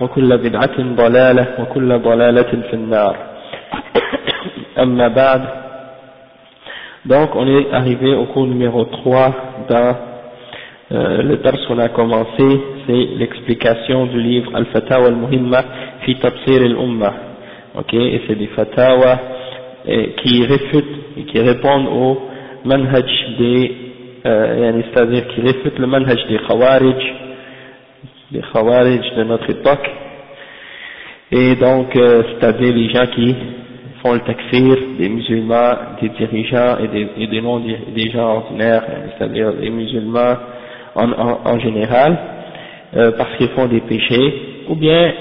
وكل بدعة ضلالة وكل ضلالة في النار أما بعد donc on est arrivé au cours numéro 3 dans euh, le dars qu'on a commencé c'est l'explication du livre Al-Fatawa al-Muhimma fi Tafsir al-Umma ok et c'est des fatawa et, qui réfutent et qui répondent au manhaj des euh, c'est-à-dire qui réfutent le manhaj des Khawarij les Khawarij de notre époque, et donc euh, c'est-à-dire les gens qui font le takfir des musulmans, des dirigeants et des, et des non des gens ordinaires, c'est-à-dire les musulmans en, en, général, euh, parce qu'ils font des péchés, ou bien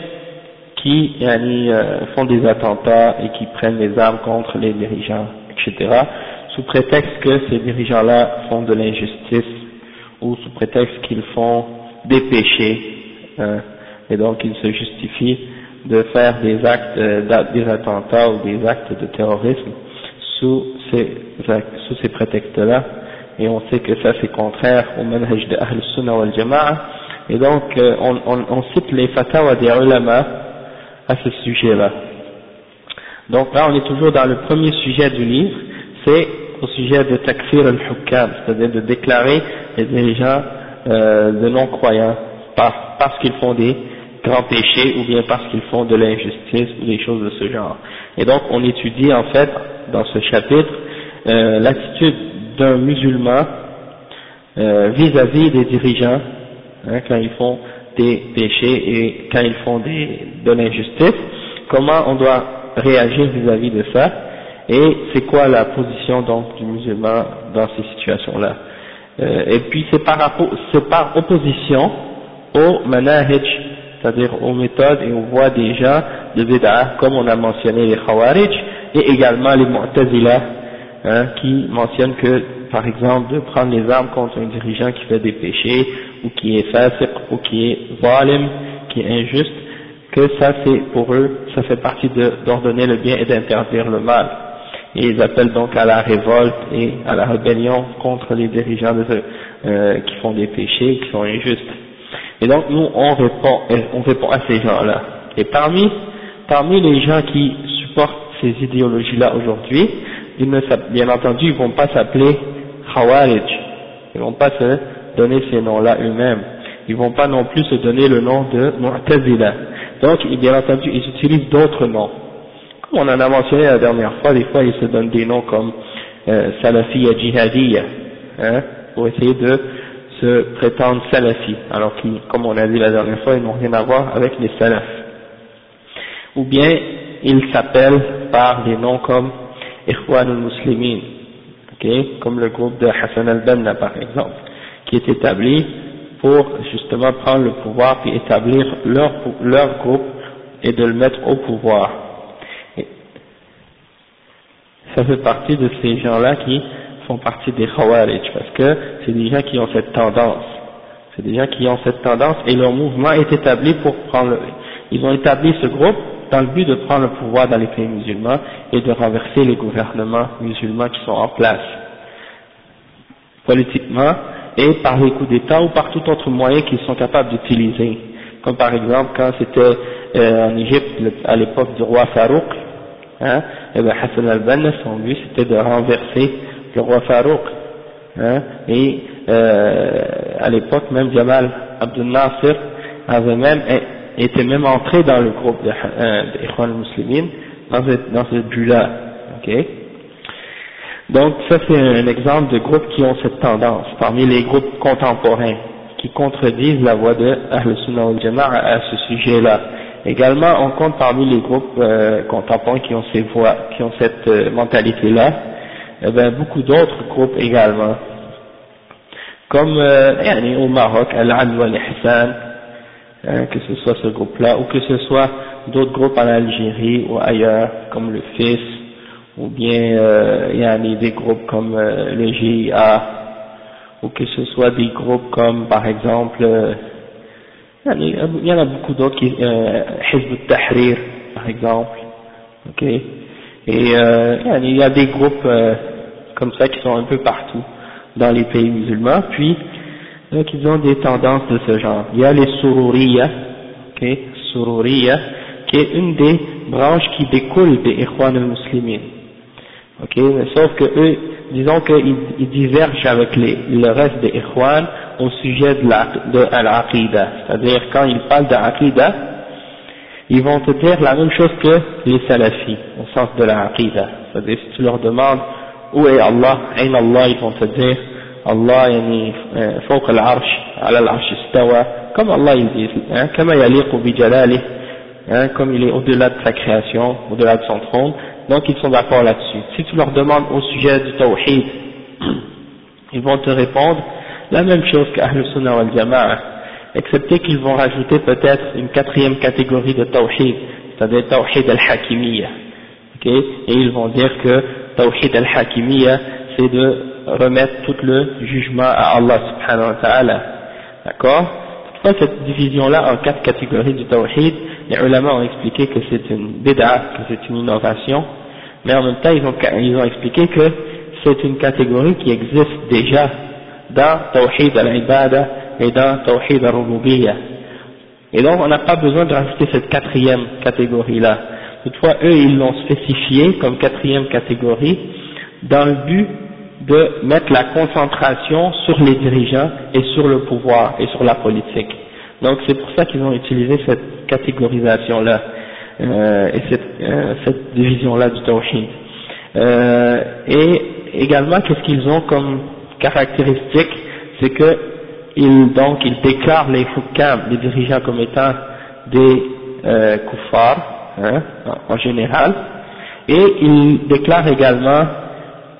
qui euh, font des attentats et qui prennent les armes contre les dirigeants, etc., sous prétexte que ces dirigeants-là font de l'injustice, ou sous prétexte qu'ils font des péchés, Hein, et donc il se justifie de faire des actes, euh, des attentats ou des actes de terrorisme sous ces, sous ces prétextes-là, et on sait que ça c'est contraire au manhaj de Ahl Sunnah wal Jama'a, et donc euh, on, on, cite les fatwas des ulama à ce sujet-là. Donc là on est toujours dans le premier sujet du livre, c'est au sujet de takfir al-hukam, c'est-à-dire de déclarer les euh, de non-croyants parce qu'ils font des grands péchés ou bien parce qu'ils font de l'injustice ou des choses de ce genre. Et donc on étudie en fait dans ce chapitre euh, l'attitude d'un musulman vis-à-vis -vis des dirigeants hein, quand ils font des péchés et quand ils font de l'injustice, comment on doit réagir vis-à-vis -vis de ça et c'est quoi la position donc du musulman dans ces situations-là. Euh, et puis c'est par opposition au manahij, c'est-à-dire aux méthodes et aux voies des gens de bid'ah, comme on a mentionné les khawarij, et également les mu'tazila, hein, qui mentionnent que, par exemple, de prendre les armes contre un dirigeant qui fait des péchés, ou qui est fasiq, ou qui est zalim, qui est injuste, que ça c'est, pour eux, ça fait partie d'ordonner le bien et d'interdire le mal. Et ils appellent donc à la révolte et à la rébellion contre les dirigeants de, euh, qui font des péchés, qui sont injustes. Et donc nous on répond, on répond à ces gens-là. Et parmi, parmi les gens qui supportent ces idéologies-là aujourd'hui, ils ne, bien entendu, ils vont pas s'appeler Khawarij. Ils vont pas se donner ces noms-là eux-mêmes. Ils vont pas non plus se donner le nom de Mu'tazila. Donc, bien entendu, ils utilisent d'autres noms. Comme on en a mentionné la dernière fois, des fois ils se donnent des noms comme euh, Salafiyya Jihadiyya, hein, pour essayer de se prétendent salafis, alors qu'ils, comme on a dit la dernière fois, ils n'ont rien à voir avec les salafs. Ou bien, ils s'appellent par des noms comme Ikhwan al-Muslimin, okay, comme le groupe de Hassan al-Banna par exemple, qui est établi pour justement prendre le pouvoir et établir leur, leur groupe et de le mettre au pouvoir. Ça fait partie de ces gens-là qui font partie des Khawarij, parce que c'est des gens qui ont cette tendance. C'est des gens qui ont cette tendance et leur mouvement est établi pour prendre, le, ils ont établi ce groupe dans le but de prendre le pouvoir dans les pays musulmans et de renverser les gouvernements musulmans qui sont en place. Politiquement, et par les coups d'État ou par tout autre moyen qu'ils sont capables d'utiliser. Comme par exemple quand c'était euh, en Égypte à l'époque du roi Farouk, hein, et eh bien Hassan al-Banna, son but c'était de renverser le roi Farouk. Hein, et euh, à l'époque même Jamal Abdel Nasser avait même était même entré dans le groupe de, euh, al-Muslimin dans ce, dans ce but-là. ok? Donc ça c'est un exemple de groupes qui ont cette tendance, parmi les groupes contemporains, qui contredisent la voix de Ahl Sunnah al Jama'a à ce sujet-là. Également, on compte parmi les groupes euh, contemporains qui ont ces voix, qui ont cette euh, mentalité-là, eh ben, beaucoup d'autres groupes également, comme euh, au Maroc, Al-Adl al-Ihsan, hein, que ce soit ce groupe-là, ou que ce soit d'autres groupes en Algérie ou ailleurs, comme le FIS, ou bien euh, il y a des groupes comme euh, le GIA, ou que ce soit des groupes comme par exemple, euh, il y en a beaucoup d'autres, qui euh, Hizb tahrir par exemple, ok, et euh, il y a des groupes euh, comme ça qui sont un peu partout dans les pays musulmans, puis donc ils ont des tendances de ce genre. Il y a les Sururiya, ok, Sururiya, qui est une des branches qui découlent des Ikhwan al-Muslimin. Ok, sauf que eux, disons qu'ils divergent avec les, le reste des Ikhwan au sujet de l'aqidah. C'est-à-dire, quand ils parlent d'Aqidah, ils vont te dire la même chose que les salafis, au sens de l'aqidah. C'est-à-dire, si tu leur demandes où est Allah, Ain Allah, ils vont te dire Allah يعني فوق العرش على العرش استوى comme Allah ils disent hein, كما يليق بجلاله hein, comme il est au-delà de sa création, au-delà de son trône, donc ils sont d'accord là-dessus. Si tu leur demandes au sujet du tawhid, ils vont te répondre la même chose qu'Ahl Sunnah wal Jama'a, excepté qu'ils vont rajouter peut-être une quatrième catégorie de tawhid, c'est-à-dire tawhid al-hakimiyya. Okay? Et ils vont dire que tawhid al-hakimiyya, c'est de remettre tout le jugement à Allah subhanahu wa ta'ala. D'accord? Cette division-là en quatre catégories du tawhid, les ulama ont expliqué que c'est une bid'a, que c'est une innovation, mais en même temps ils ont, expliqué que c'est une catégorie qui existe déjà dans Tawhid al-Ibada et dans Tawhid al-Rububiyyah. Et donc on n'a pas besoin de rajouter cette quatrième catégorie-là. Toutefois, eux, ils l'ont spécifié comme quatrième catégorie dans le but de mettre la concentration sur les dirigeants et sur le pouvoir et sur la politique. Donc c'est pour ça qu'ils ont utilisé cette catégorisation-là euh, et cette, euh, cette division-là du tawhid. Euh, et également, qu'est-ce qu'ils ont comme caractéristique? C'est que ils, donc, ils déclarent les hukam, les dirigeants comme étant des euh, kuffars, hein, en, général, et ils déclarent également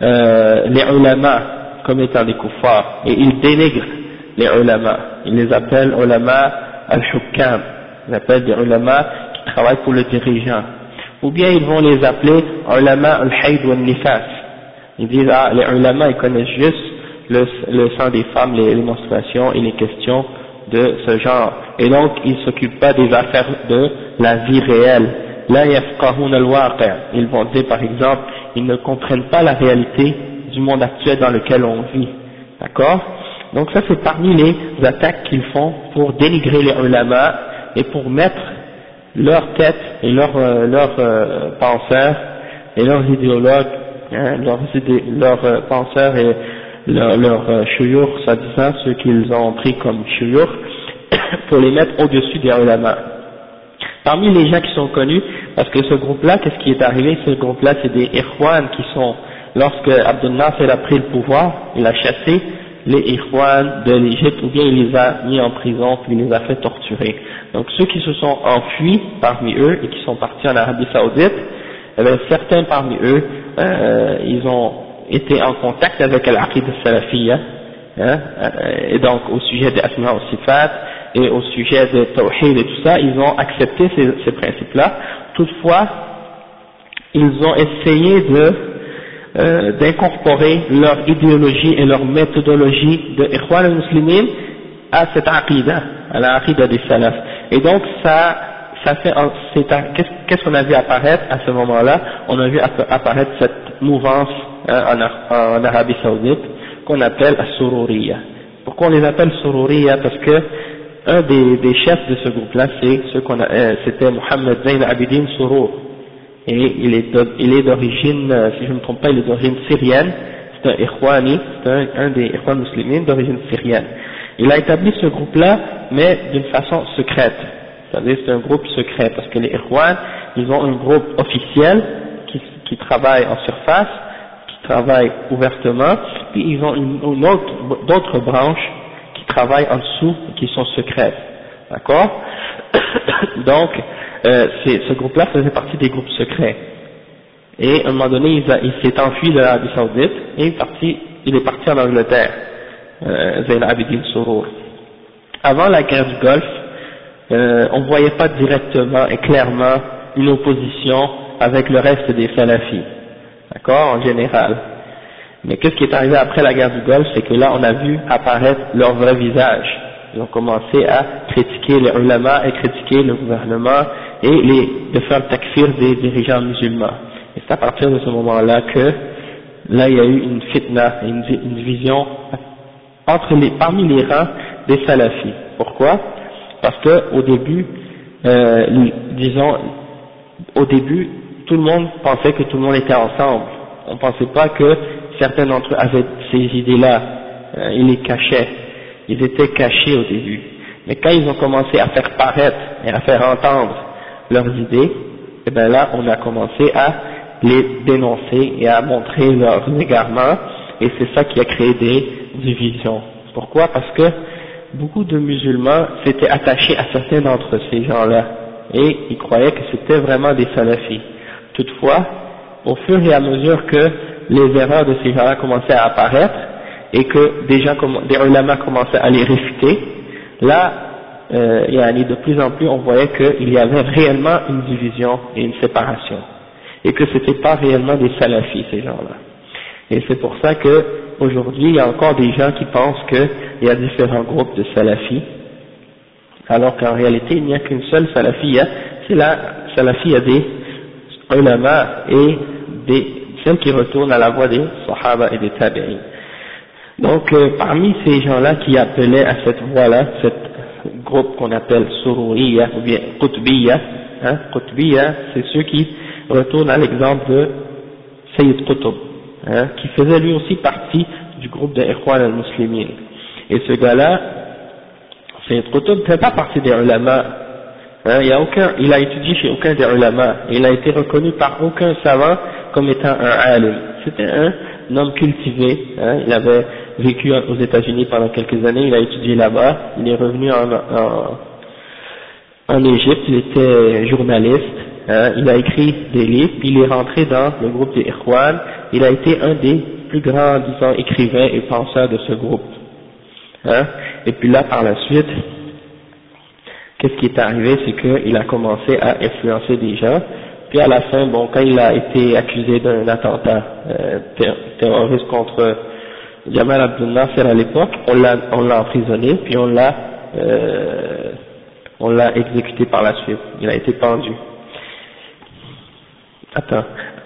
euh, les ulama comme étant des kuffars, et ils dénigrent les ulama, ils les appellent ulama al-hukam, ils appellent des ulama qui travaillent pour le dirigeant, ou bien ils vont les appeler ulama al-hayd wa nifas ils disent ah les ulama ils connaissent juste le, sang des femmes, les, les menstruations et les questions de ce genre, et donc ils s'occupent pas des affaires de la vie réelle, la al ils vont dire par exemple ils ne comprennent pas la réalité du monde actuel dans lequel on vit, d'accord? Donc ça c'est parmi les attaques qu'ils font pour dénigrer les ulama et pour mettre leur tête et leurs euh, leur, euh, penseurs et leurs idéologues, hein, leurs, leurs euh, penseurs et leurs leur, euh, soi-disant, ceux qu'ils ont pris comme chouyour, pour les mettre au-dessus des ulama. Parmi les gens qui sont connus, parce que ce groupe-là, qu'est-ce qui est arrivé? Ce groupe-là, c'est des Ikhwan qui sont, lorsque Abdel Nasser a pris le pouvoir, il a chassé les Ikhwan de l'Égypte, ou bien il les a mis en prison, puis il les a fait torturer. Donc ceux qui se sont enfuis parmi eux et qui sont partis en Arabie Saoudite, eh certains parmi eux, euh, ils ont été en contact avec Al-Aqid al-Salafiyya, hein, et donc au sujet des Asma au Sifat, et au sujet de Tawhid et tout ça, ils ont accepté ces, principes-là. Toutefois, ils ont essayé euh, d'incorporer leur idéologie et leur méthodologie de Ikhwan al-Muslimin à cette aqidah, à la aqidah des salaf. Et donc ça, ça fait, qu'est-ce qu'on a vu apparaître à ce moment-là? On a vu apparaître cette mouvance hein, en, en, Arabie Saoudite qu'on appelle la Pourquoi on les appelle Sururiya? Parce que un des, des chefs de ce groupe-là, c'est ce qu'on euh, c'était Mohammed Zayn Abidin Surur. Et il est, il est d'origine, euh, si je ne me trompe pas, il est d'origine syrienne. C'est un Ikhwani, c'est un, un des Ikhwan musulmans d'origine syrienne. Il a établi ce groupe-là, mais d'une façon secrète. C'est-à-dire c'est un groupe secret, parce que les Ikhwan, ils ont un groupe officiel qui, qui travaille en surface, qui travaille ouvertement, puis ils ont une, autre, d'autres branches travaillent en dessous qui sont secrètes. D'accord Donc, euh, ce groupe-là faisait partie des groupes secrets. Et à un moment donné, il, s'est enfui de l'Arabie Saoudite et il est parti, en Angleterre, euh, Abidin Surur. Avant la guerre du Golfe, euh, on ne voyait pas directement et clairement une opposition avec le reste des salafis, d'accord, en général. Mais qu'est-ce qui est arrivé après la guerre du Golfe, c'est que là on a vu apparaître leur vrai visage. Ils ont commencé à critiquer les ulama et critiquer le gouvernement et les, de faire le takfir des dirigeants musulmans. Et c'est à partir de ce moment-là que là il y a eu une fitna, une, une division entre les, parmi les rangs des salafis. Pourquoi? Parce que au début, euh, disons, au début, tout le monde pensait que tout le monde était ensemble. On ne pensait pas que certains d'entre eux avaient ces idées-là, euh, ils les cachaient, ils étaient cachés au début. Mais quand ils ont commencé à faire paraître et à faire entendre leurs idées, et eh bien là, on a commencé à les dénoncer et à montrer leurs égarements, et c'est ça qui a créé des divisions. Pourquoi? Parce que beaucoup de musulmans s'étaient attachés à certains d'entre ces gens-là, et ils croyaient que c'était vraiment des salafis. Toutefois, au fur et à mesure que les erreurs de ces gens-là commençaient à apparaître, et que des gens, des ulama commençaient à les réfuter, là, euh, de plus en plus, on voyait qu'il y avait réellement une division et une séparation, et que ce n'était pas réellement des salafis, ces gens-là. Et c'est pour ça que aujourd'hui, il y a encore des gens qui pensent qu'il y a différents groupes de salafis, alors qu'en réalité, il n'y a qu'une seule salafia, c'est la salafia des ulama et des, qui retournent à la voie des sahaba et des tabi'in. Donc, euh, parmi ces gens-là qui appelaient à cette voie-là, ce groupe qu'on appelle Sururiya ou bien Qutbiya, hein, Qutbiya, c'est ceux qui retournent à l'exemple de Sayyid Qutb, hein, qui faisait lui aussi partie du groupe des Ikhwan al-Muslimin. Et ce gars-là, Sayyid Qutb ne fait pas partie des ulama, hein, il, a aucun, il a étudié chez aucun des ulama, il a été reconnu par aucun savant comme étant un alim. C'était un homme cultivé, hein, il avait vécu aux États-Unis pendant quelques années, il a étudié là-bas, il est revenu en, en, en Égypte, il était journaliste, hein, il a écrit des livres, il est rentré dans le groupe des Ikhwan, il a été un des plus grands, disons, écrivains et penseurs de ce groupe. Hein, et puis là, par la suite, qu'est-ce qui est arrivé, c'est qu'il a commencé à influencer des gens, puis à la fin, bon, quand il a été accusé d'un attentat euh, terroriste contre Jamal Abdel Nasser à l'époque, on l'a, on l'a emprisonné, puis on l'a, euh, on l'a exécuté par la suite. Il a été pendu. Attends,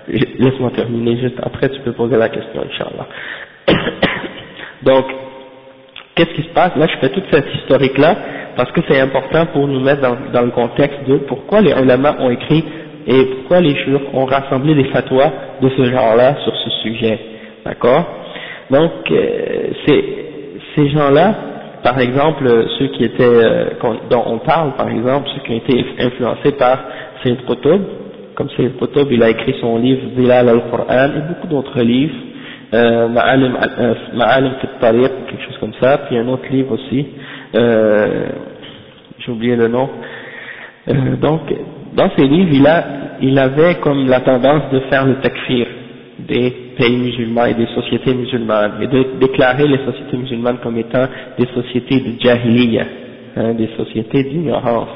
laisse-moi terminer juste après, tu peux poser la question, Inch'Allah. Donc, qu'est-ce qui se passe? Là, je fais toute cette historique-là parce que c'est important pour nous mettre dans, dans, le contexte de pourquoi les ulama ont écrit et pourquoi les chours ont rassemblé des fatwas de ce genre-là sur ce sujet? D'accord? Donc, euh, ces gens-là, par exemple, ceux qui étaient, euh, dont on parle, par exemple, ceux qui ont été influencés par Sayyid Qutb, comme Sayyid Qutb, il a écrit son livre Zilal al-Qur'an et beaucoup d'autres livres, euh, Ma'alim euh, Tariq, quelque chose comme ça, puis un autre livre aussi, euh, j'ai oublié le nom. Euh, donc, dans ces livres, il, a, il avait comme la tendance de faire le takfir, des pays musulmans et des sociétés musulmanes, et de déclarer les sociétés musulmanes comme étant des sociétés de jahiliya, hein, des sociétés d'ignorance.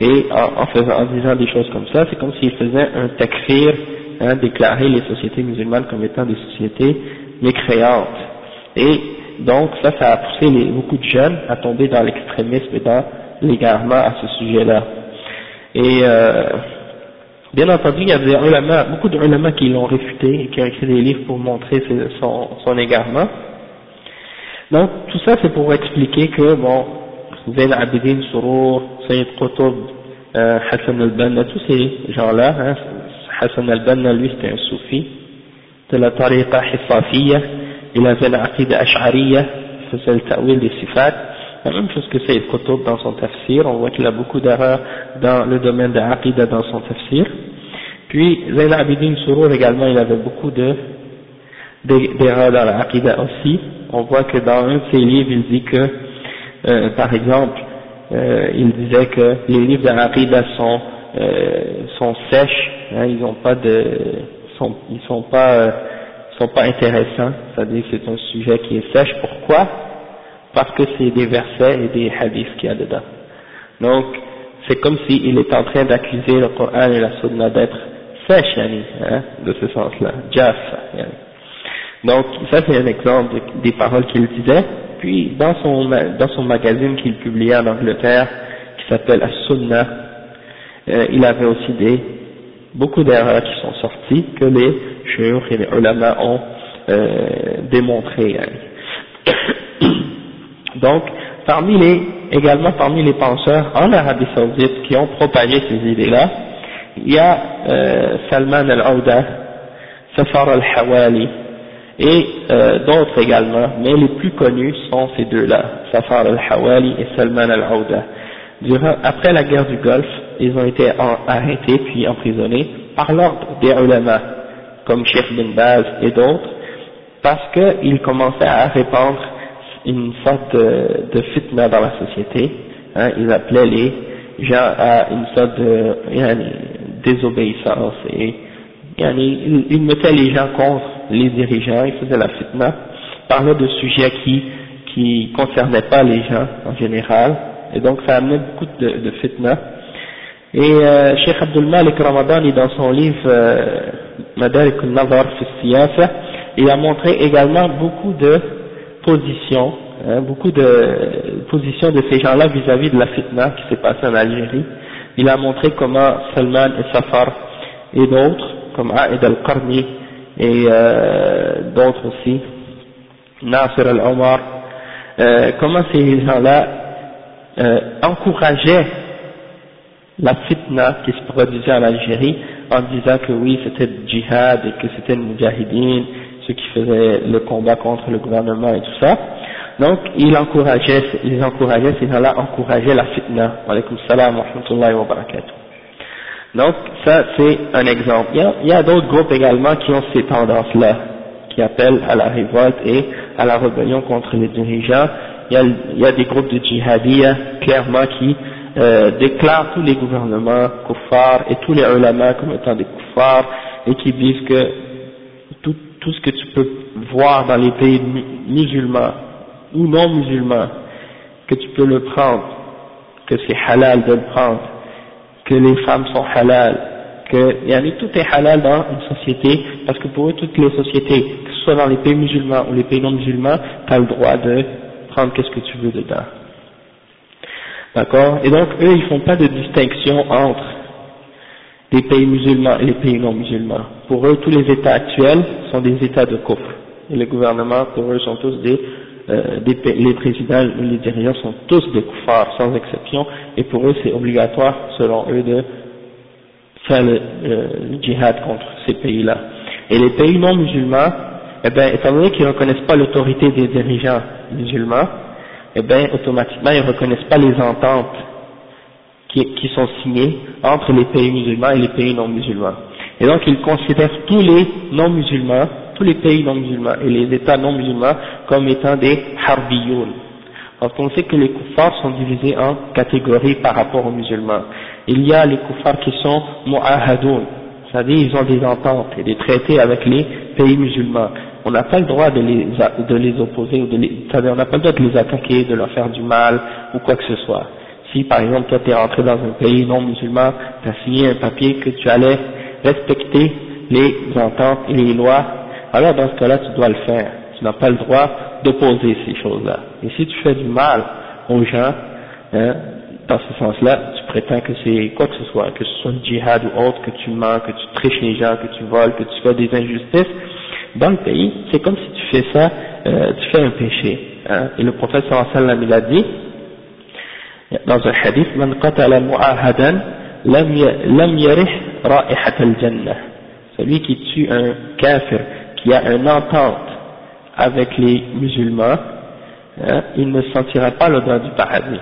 Et en, faisant, en disant des choses comme ça, c'est comme s'il faisait un takfir, hein, déclarer les sociétés musulmanes comme étant des sociétés mécréantes. Et donc ça, ça a poussé les, beaucoup de jeunes à tomber dans l'extrémisme et dans l'égarement à ce sujet-là. Et euh, Bien entendu, il y ulama, beaucoup d'ulama qui l'ont réfuté et qui ont écrit des livres pour montrer son, son égarement. Donc, tout ça, c'est pour expliquer que, bon, Zayn Abidin, Surur, Sayyid Qutb, euh, Hassan al-Banna, tous ces gens-là, hein, Hassan al-Banna, lui, c'était un soufi, de la tariqa hifafiyya, il avait l'aqida ash'ariyya, il faisait le ta'wil des sifat, la même chose que Sayyid Qutb dans son tafsir, on voit qu'il a beaucoup d'erreurs dans le domaine de l'aqida dans son tafsir. Puis, Zayn Abidin Surur également, il avait beaucoup de, d'erreurs dans l'aqida aussi. On voit que dans un de ses livres, il dit que, euh, par exemple, euh, il disait que les livres de l'aqida sont, euh, sont sèches, hein, ils n'ont pas de, sont, ils sont pas, euh, sont pas intéressants, c'est-à-dire c'est un sujet qui est sèche. Pourquoi? Parce que c'est des versets et des hadiths qu'il y a dedans. Donc, c'est comme s'il est en train d'accuser le Coran et la Sunna d'être sèche, yani, hein, de ce sens-là, jaf. Donc, ça c'est un exemple des paroles qu'il disait. Puis, dans son, dans son magazine qu'il publiait en Angleterre, qui s'appelle As-Sunnah, euh, il avait aussi des, beaucoup d'erreurs qui sont sorties que les chers et les ulama ont euh, démontré. Donc, parmi les, également parmi les penseurs en Arabie Saoudite qui ont propagé ces idées-là, il y a euh, Salman al-Aouda, Safar al-Hawali et euh, d'autres également, mais les plus connus sont ces deux-là, Safar al-Hawali et Salman al-Aouda. Après la guerre du Golfe, ils ont été arrêtés puis emprisonnés par l'ordre des ulama, comme Sheikh bin Baz et d'autres, parce qu'ils commençaient à répandre une sorte de, de fitna dans la société. Hein, ils appelaient les gens à une sorte de désobéissance et ils, ils mettaient les gens contre les dirigeants, ils faisaient la fitna, parlaient de sujets qui qui concernaient pas les gens en général, et donc ça amenait beaucoup de, de fitna. Et euh, Cheikh Abdul Malik Ramadan, dans son livre euh, Madarik al-Nazar fi il a montré également beaucoup de positions, hein, beaucoup de positions de ces gens-là vis-à-vis de la fitna qui s'est passée en Algérie. Il a montré comment Salman et Safar et d'autres, comme Aïd al-Qarni et euh, d'autres aussi, Nasser al-Omar, euh, comment ces gens-là euh, encourageaient la fitna qui se produisait en Algérie en disant que oui c'était le djihad et que c'était le mujahideen, ceux qui faisaient le combat contre le gouvernement et tout ça. Donc ils encourageaient, ils encourageaient, ces gens-là encourageaient la fitna. Wa salam. Donc ça c'est un exemple. Il y a, il d'autres groupes également qui ont ces tendances-là, qui appellent à la révolte et à la rébellion contre les dirigeants. Il y a, il des groupes de djihadiyya clairement qui euh, déclarent tous les gouvernements kuffars et tous les ulama comme étant des kuffars et qui disent que tout, ce que tu peux voir dans les pays musulmans ou non musulmans, que tu peux le prendre, que c'est halal de le prendre, que les femmes sont halal, que yani, tout est halal dans une société, parce que pour eux, toutes les sociétés, que ce soit dans les pays musulmans ou les pays non musulmans, tu as le droit de prendre qu'est-ce que tu veux dedans. D'accord? Et donc, eux, ils font pas de distinction entre les pays musulmans et les pays non musulmans. Pour eux, tous les États actuels sont des États de kufr. Et les gouvernements, pour eux, sont tous des, euh, des les présidents ou les dirigeants sont tous des kuffars, sans exception. Et pour eux, c'est obligatoire, selon eux, de faire le, le djihad contre ces pays-là. Et les pays non musulmans, eh bien, étant donné qu'ils ne reconnaissent pas l'autorité des dirigeants musulmans, eh bien, automatiquement, ils ne reconnaissent pas les ententes qui, qui, sont signées entre les pays musulmans et les pays non musulmans. Et donc, ils considèrent tous les non musulmans, tous les pays non musulmans et les États non musulmans comme étant des harbiyoun. Donc, on sait que les koufars sont divisés en catégories par rapport aux musulmans. Il y a les koufars qui sont mu'ahadoun, c'est-à-dire ils ont des ententes et des traités avec les pays musulmans on n'a pas le droit de les, de les opposer, ou de les, on n'a pas le droit de les attaquer, de leur faire du mal, ou quoi que ce soit. Si par exemple toi tu es rentré dans un pays non musulman, tu as signé un papier que tu allais respecter les ententes et les lois, alors dans ce cas-là tu dois le faire. Tu n'as pas le droit d'opposer ces choses-là. Et si tu fais du mal aux gens, hein, dans ce sens-là, tu prétends que c'est quoi que ce soit, que ce soit un djihad ou autre, que tu mens, que tu triches les gens, que tu voles, que tu fais des injustices, dans le pays, c'est comme si tu fais ça, euh, tu fais un péché. hein, et le prophète sallallahu il a dit dans un hadith yarih ra'ihat al-jannah. Celui qui tue un kafir qui a une entente avec les musulmans hein, il ne sentira pas l'odeur du paradis.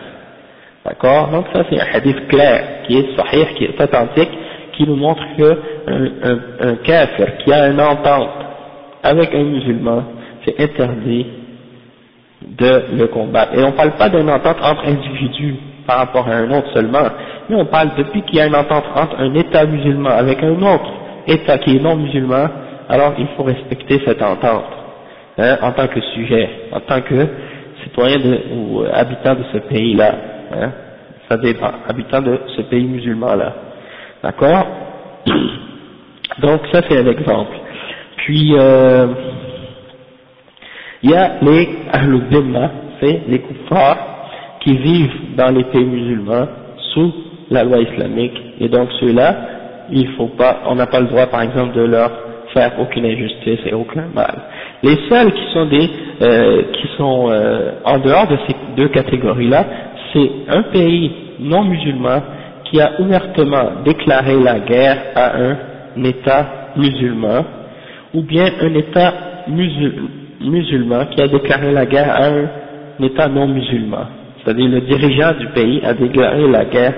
D'accord? Donc ça c'est un hadith clair qui est sahih qui est authentique qui nous montre que un, kafir qui a une entente avec un musulman, c'est interdit de le combattre. Et on ne parle pas d'une entente entre individus par rapport à un autre seulement, mais on parle depuis qu'il y a une entente entre un État musulman avec un autre État qui est non musulman, alors il faut respecter cette entente hein, en tant que sujet, en tant que citoyen ou habitant de ce pays-là, hein, ça dépend, habitant de ce pays musulman-là. D'accord? Donc ça c'est un exemple. Puis euh, il y a les Ahlul c'est les kuffars qui vivent dans les pays musulmans sous la loi islamique et donc ceux-là, il faut pas, on n'a pas le droit par exemple de leur faire aucune injustice et aucun mal. Les seuls qui sont des, euh, qui sont euh, en dehors de ces deux catégories-là, c'est un pays non musulman qui a ouvertement déclaré la guerre à un État musulman, ou bien un État musulman qui a déclaré la guerre à un État non musulman. C'est-à-dire le dirigeant du pays a déclaré la guerre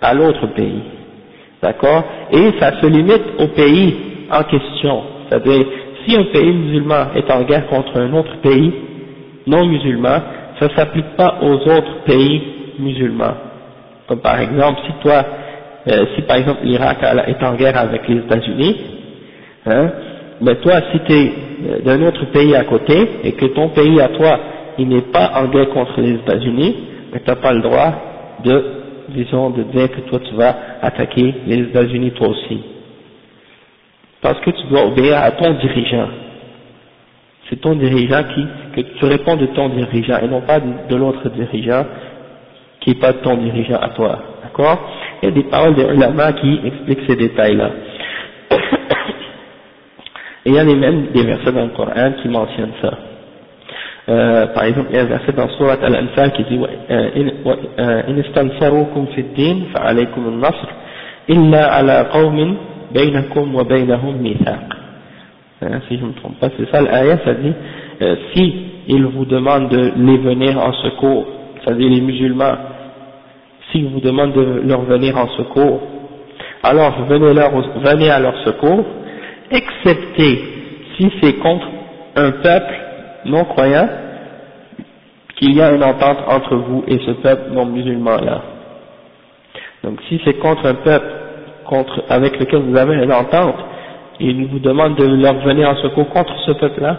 à l'autre pays. D'accord? Et ça se limite au pays en question. C'est-à-dire, si un pays musulman est en guerre contre un autre pays non musulman, ça ne s'applique pas aux autres pays musulmans. Comme par exemple, si toi, euh, si par exemple l'Irak est en guerre avec les États-Unis, hein, mais toi, si tu es euh, d'un autre pays à côté et que ton pays à toi, il n'est pas en guerre contre les États-Unis, mais tu n'as pas le droit de, disons, de dire que toi tu vas attaquer les États-Unis toi aussi. Parce que tu dois obéir à ton dirigeant. C'est ton dirigeant qui, que tu réponds de ton dirigeant et non pas de l'autre dirigeant qui n'est pas ton dirigeant à toi. D'accord? Il y a des paroles des ulama qui expliquent ces détails-là. Et il y a même des versets dans le Coran qui mentionnent ça. Euh, par exemple, il y a un verset dans Surat Al-Anfal qui dit إن استنصروكم في الدين فعليكم النصر إلا على قوم بينكم وبينهم ميثاق si je ne me trompe pas, c'est ça l'ayah, ça dit euh, si ils vous demandent de les venir en secours, c'est-à-dire les musulmans s'ils vous demandent de leur venir en secours, alors venez, leur, venez à leur secours, excepté si c'est contre un peuple non croyant, qu'il y a une entente entre vous et ce peuple non musulman là. Donc si c'est contre un peuple contre, avec lequel vous avez une entente, et il vous demande de leur venir en secours contre ce peuple-là,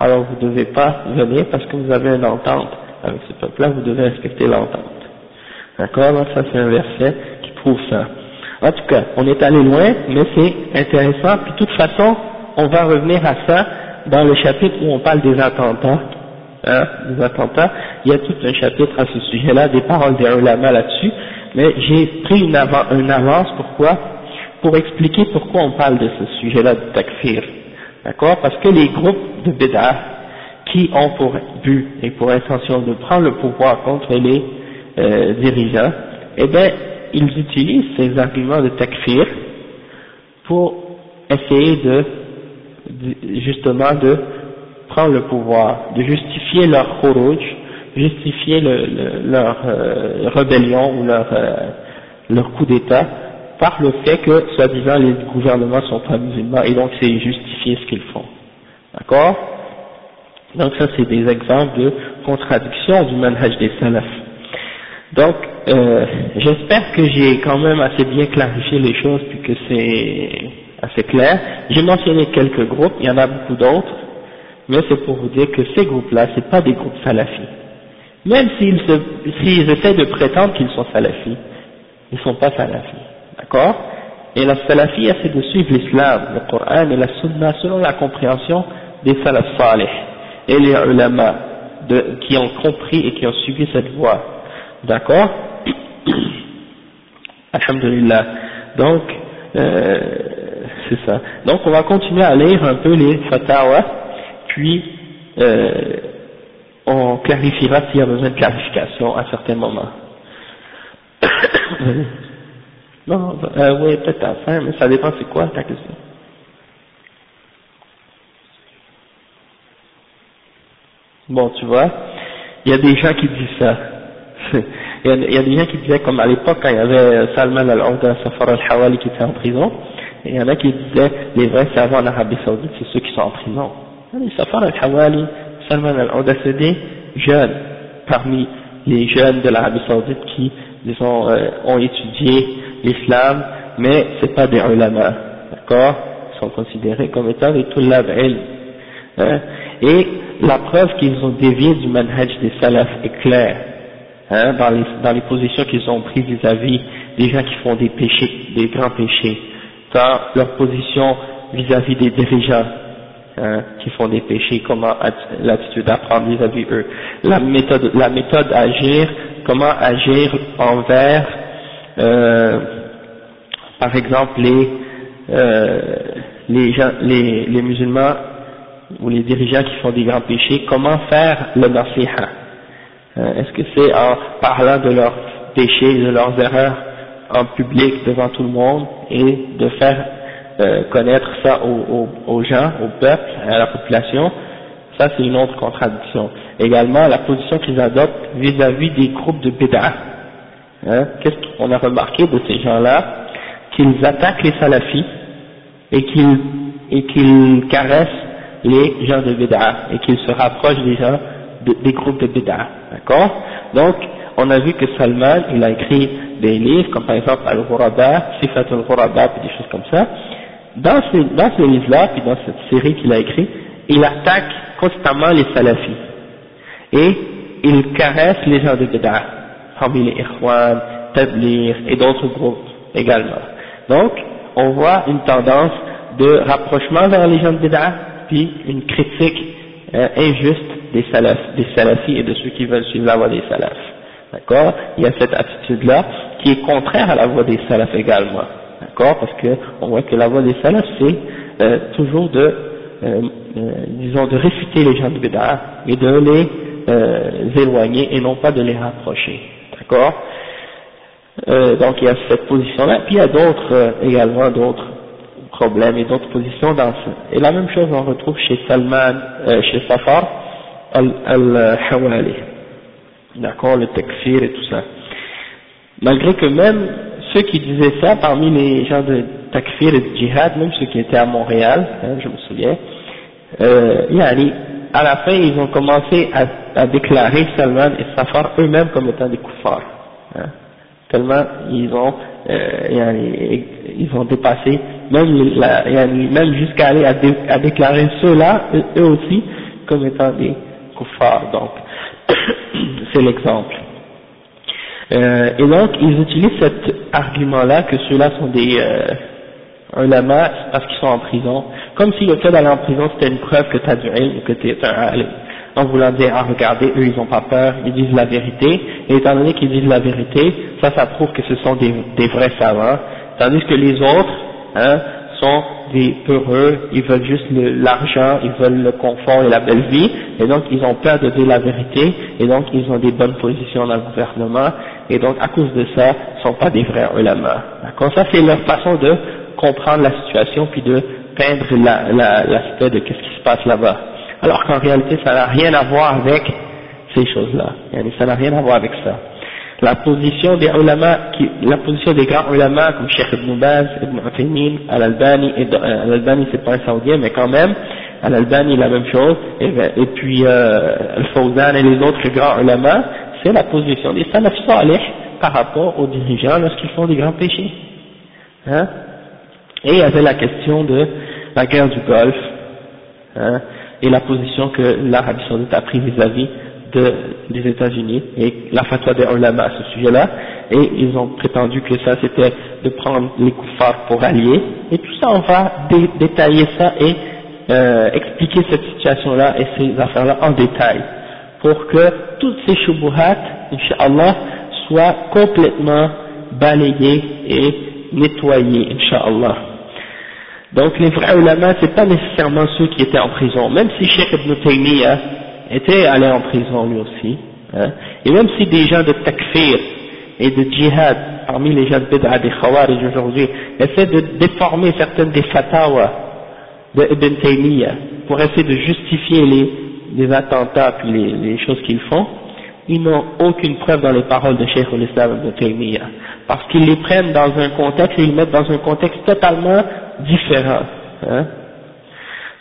alors vous ne devez pas venir parce que vous avez une entente avec ce peuple-là, vous devez respecter l'entente. D'accord? Donc ça c'est un verset qui prouve ça. En tout cas, on est allé loin, mais c'est intéressant. Puis de toute façon, on va revenir à ça dans le chapitre où on parle des attentats. Hein, des attentats. Il y a tout un chapitre à ce sujet-là, des paroles des ulama là-dessus. Mais j'ai pris une, avance, pourquoi? Pour expliquer pourquoi on parle de ce sujet-là de takfir. D'accord? Parce que les groupes de Bédard qui ont pour but et pour intention de prendre le pouvoir contre les euh, dirigeants, eh bien, ils utilisent ces arguments de takfir pour essayer de, justement de prendre le pouvoir, de justifier leur khuruj, justifier leur euh, rébellion ou leur, euh, leur coup d'État par le fait que, soi-disant, les gouvernements sont pas musulmans et donc c'est justifier ce qu'ils font. D'accord? Donc ça c'est des exemples de contradiction du manhaj des salafs. Donc, euh, j'espère que j'ai quand même assez bien clarifié les choses puis que c'est assez clair. J'ai mentionné quelques groupes, il y en a beaucoup d'autres, mais c'est pour vous dire que ces groupes-là, c'est pas des groupes salafis. Même s'ils s'ils essaient de prétendre qu'ils sont salafis, ils sont pas salafis. D'accord? Et la salafie, c'est de suivre l'islam, le Coran et la sunna selon la compréhension des salaf salih et les ulama qui ont compris et qui ont suivi cette voie. D'accord Alhamdulillah. Donc, euh, c'est ça. Donc, on va continuer à lire un peu les fatawa, puis, euh, on clarifiera s'il y a besoin de clarification à certains moments. non, euh, oui, peut-être à la fin, mais ça dépend c'est quoi ta question? Bon, tu vois, il y a des gens qui disent ça. il, y a, il y, a, des gens qui disaient, comme à l'époque, quand il y avait Salman al-Awda, Safar al-Hawali qui était en prison, il y en a qui disaient, les vrais savants en Arabie Saoudite, c'est ceux qui sont en prison. Les Safar al-Hawali, Salman al-Awda, c'est des jeunes, parmi les jeunes de l'Arabie Saoudite qui, disons, euh, ont étudié l'islam, mais c'est pas des ulama, d'accord? Ils sont considérés comme étant des tullab ilm. Hein? Et la preuve qu'ils ont dévié du manhaj des salafs est claire, hein, dans, les, dans les positions qu'ils ont prises vis-à-vis des gens qui font des péchés, des grands péchés, dans leur position vis-à-vis des dirigeants hein, qui font des péchés, comment l'attitude à prendre vis-à-vis eux, la méthode, la méthode à agir, comment agir envers, euh, par exemple, les, euh, les, gens, les, les musulmans ou les dirigeants qui font des grands péchés, comment faire le nasiha? Est-ce que c'est en parlant de leurs péchés, de leurs erreurs en public devant tout le monde et de faire euh, connaître ça aux, aux, gens, au peuple, à la population? Ça c'est une autre contradiction. Également la position qu'ils adoptent vis-à-vis des groupes de bid'ah. Hein, Qu'est-ce qu'on a remarqué de ces gens-là? Qu'ils attaquent les salafis et qu'ils qu'ils caressent les gens de Bid'a et qu'ils se rapprochent des gens des groupes de Bid'a, d'accord? Donc, on a vu que Salman, il a écrit des livres, comme par exemple Al-Ghuraba, Sifat Al-Ghuraba, des choses comme ça. Dans ces, dans ces livres-là, puis dans cette série qu'il a écrit, il attaque constamment les salafis. Et il caresse les gens de Bid'a, parmi les Ikhwan, Tablir et d'autres groupes également. Donc, on voit une tendance de rapprochement vers les gens de Bid'a, une critique euh, injuste des, salaf, des salafis et de ceux qui veulent suivre la voie des salafs. D'accord? Il y a cette attitude-là qui est contraire à la voie des salafs également. D'accord? Parce que on voit que la voie des salafs, c'est euh, toujours de, euh, disons, de réfuter les gens de Bédard et de les éloigner et non pas de les rapprocher. D'accord? Donc il y a cette position-là, puis il y a d'autres également d'autres problèmes et d'autres positions dans ça. Et la même chose on retrouve chez Salman, euh, chez Safar al-Hawali. D'accord, le takfir et tout ça. Malgré que même ceux qui disaient ça, parmi les gens de takfir et de djihad, même ceux qui étaient à Montréal, hein, je me souviens, euh, à la fin ils ont commencé à, à déclarer Salman et Safar eux-mêmes comme étant des koufars. Hein, tellement ils ont, euh, ils ont dépassé même, la, même jusqu'à aller à, déclarer ceux-là, eux aussi, comme étant des kuffars, donc, c'est l'exemple. Euh, et donc, ils utilisent cet argument-là que ceux-là sont des euh, ulama parce qu'ils sont en prison, comme si le fait d'aller en prison c'était une preuve que tu as du ilm, que tu es un alim. En voulant dire, ah regardez, eux ils n'ont pas peur, ils disent la vérité, et étant donné qu'ils disent la vérité, ça, ça prouve que ce sont des, des vrais savants, tandis que les autres, hein, sont des peureux, ils veulent juste l'argent, ils veulent le confort et la belle vie, et donc ils ont peur de dire la vérité, et donc ils ont des bonnes positions dans le gouvernement, et donc à cause de ça, ils sont pas des vrais ulama. D'accord? Ça c'est leur façon de comprendre la situation, puis de peindre l'aspect la, de qu'est-ce qui se passe là-bas. Alors qu'en réalité, ça n'a rien à voir avec ces choses-là. Ça n'a rien à voir avec ça la position des ulama, qui, la position des grands ulama comme Sheikh Ibn Baz, Ibn Uthaymin, Al-Albani, euh, Al-Albani c'est pas un saoudien mais quand même, Al-Albani la même chose, et, et puis euh, Al-Fawzan et les autres grands ulama, c'est la position des salaf salih par rapport aux dirigeants lorsqu'ils font des grands péchés. Hein? Et il y avait la question de la guerre du Golfe, hein, et la position que l'Arabie Saoudite a pris vis-à-vis de, des États-Unis et la fatwa des ulama à ce sujet-là, et ils ont prétendu que ça c'était de prendre les kuffars pour allier, et tout ça on va détailler ça et euh, expliquer cette situation-là et ces affaires-là en détail, pour que toutes ces shubuhat, inshallah, soient complètement balayées et nettoyées, inshallah. Donc les vrais ulama, c'est pas nécessairement ceux qui étaient en prison, même si Sheikh Ibn Taymiyyah, était allé en prison lui aussi, hein, et même si des gens de takfir et de djihad, parmi les gens de bid'a des khawarij aujourd'hui, essaient de déformer certaines des fatawas de Ibn Taymiyyah pour essayer de justifier les, attentats puis les, choses qu'ils font, ils n'ont aucune preuve dans les paroles de Cheikh al-Islam Ibn Taymiyyah, parce qu'ils les prennent dans un contexte ils les mettent dans un contexte totalement différent. Hein.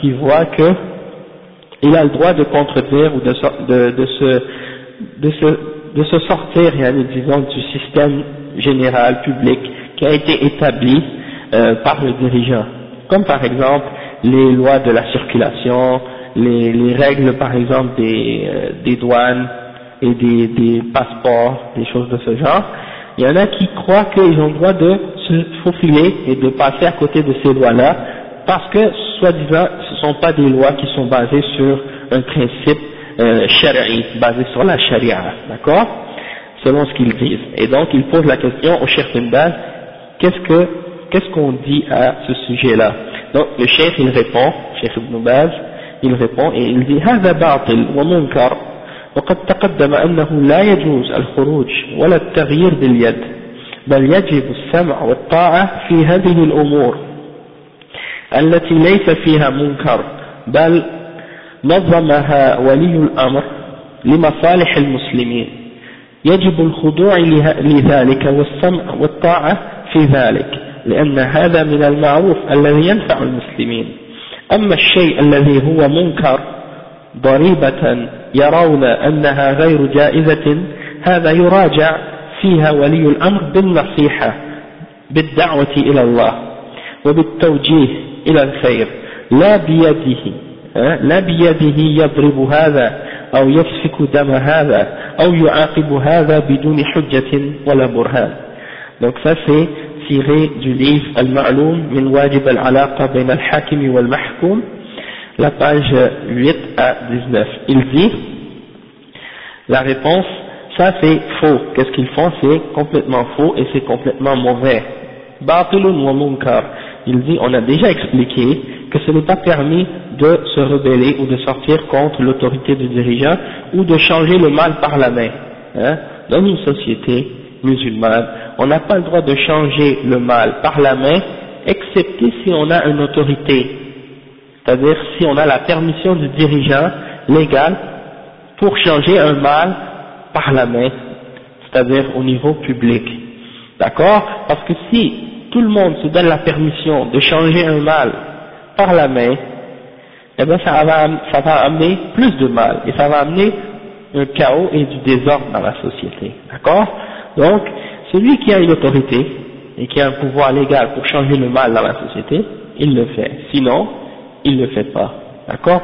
qui voient que il a le droit de contredire ou de, de, de, se, de, se, de se sortir, disons, du système général, public, qui a été établi euh, par le dirigeant. Comme par exemple les lois de la circulation, les, les règles par exemple des, euh, des douanes et des, des passeports, des choses de ce genre. Il y en a qui croient qu'ils ont le droit de se faufiler et de passer à côté de ces lois-là parce que, soi-disant, ce ne sont pas des lois qui sont basées sur un principe euh, basé sur la sharia, d'accord Selon ce qu'ils disent. Et donc, ils posent la question au Cheikh Baz, qu'est-ce que, qu'est-ce qu'on dit à ce sujet-là Donc, le Cheikh, il répond, Cheikh Ibn Baz, il répond et il dit, هذا باطل ومنكر وقد تقدم أنه لا يجوز الخروج ولا التغيير باليد بل يجب السمع والطاعة في هذه الأمور التي ليس فيها منكر بل نظمها ولي الأمر لمصالح المسلمين. يجب الخضوع لذلك والسمع والطاعة في ذلك لأن هذا من المعروف الذي ينفع المسلمين. أما الشيء الذي هو منكر ضريبة يرون أنها غير جائزة هذا يراجع فيها ولي الأمر بالنصيحة بالدعوة إلى الله وبالتوجيه إلى الخير لا بيده لا بيده يضرب هذا أو يسفك دم هذا أو يعاقب هذا بدون حجة ولا برهان donc ça c'est tiré du livre Al-Ma'loum min wajib al-alaqa bain al-hakim wal-mahkoum la page 8 à 19 il dit la réponse ça c'est faux qu'est-ce qu'ils font c'est complètement faux et c'est complètement mauvais batilun wa munkar il dit, on a déjà expliqué que ce n'est pas permis de se rebeller ou de sortir contre l'autorité du dirigeant ou de changer le mal par la main. Hein. Dans une société musulmane, on n'a pas le droit de changer le mal par la main, excepté si on a une autorité, c'est-à-dire si on a la permission du dirigeant légal pour changer un mal par la main, c'est-à-dire au niveau public. D'accord? Parce que si tout le monde se donne la permission de changer un mal par la main, eh bien ça va, amener plus de mal et ça va amener un chaos et du désordre dans la société. D'accord? Donc, celui qui a une autorité et qui a un pouvoir légal pour changer le mal dans la société, il le fait. Sinon, il ne le fait pas. D'accord?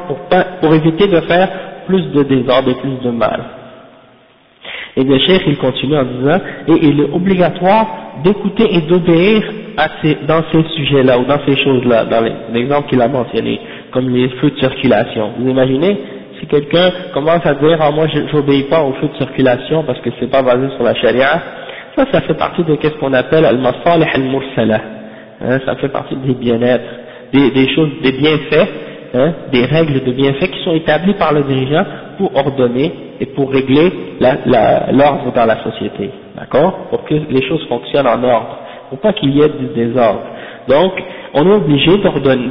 Pour éviter de faire plus de désordre et plus de mal. Et le cheikh il continue en disant, et il est obligatoire d'écouter et d'obéir dans ces sujets-là ou dans ces choses-là, dans l'exemple qu'il a mentionné, comme les feux de circulation. Vous imaginez si quelqu'un commence à dire ah moi j'obéis pas aux feux de circulation parce que c'est pas basé sur la charia, ça ça fait partie de ce qu'on appelle al-masalih al-mursala, hein, ça fait partie des bien-être, des, des, choses, des bienfaits, hein, des règles de bienfaits qui sont établies par le dirigeant pour ordonner et pour régler l'ordre dans la société, d'accord? Pour que les choses fonctionnent en ordre, pour pas qu'il y ait du désordre. Donc, on est obligé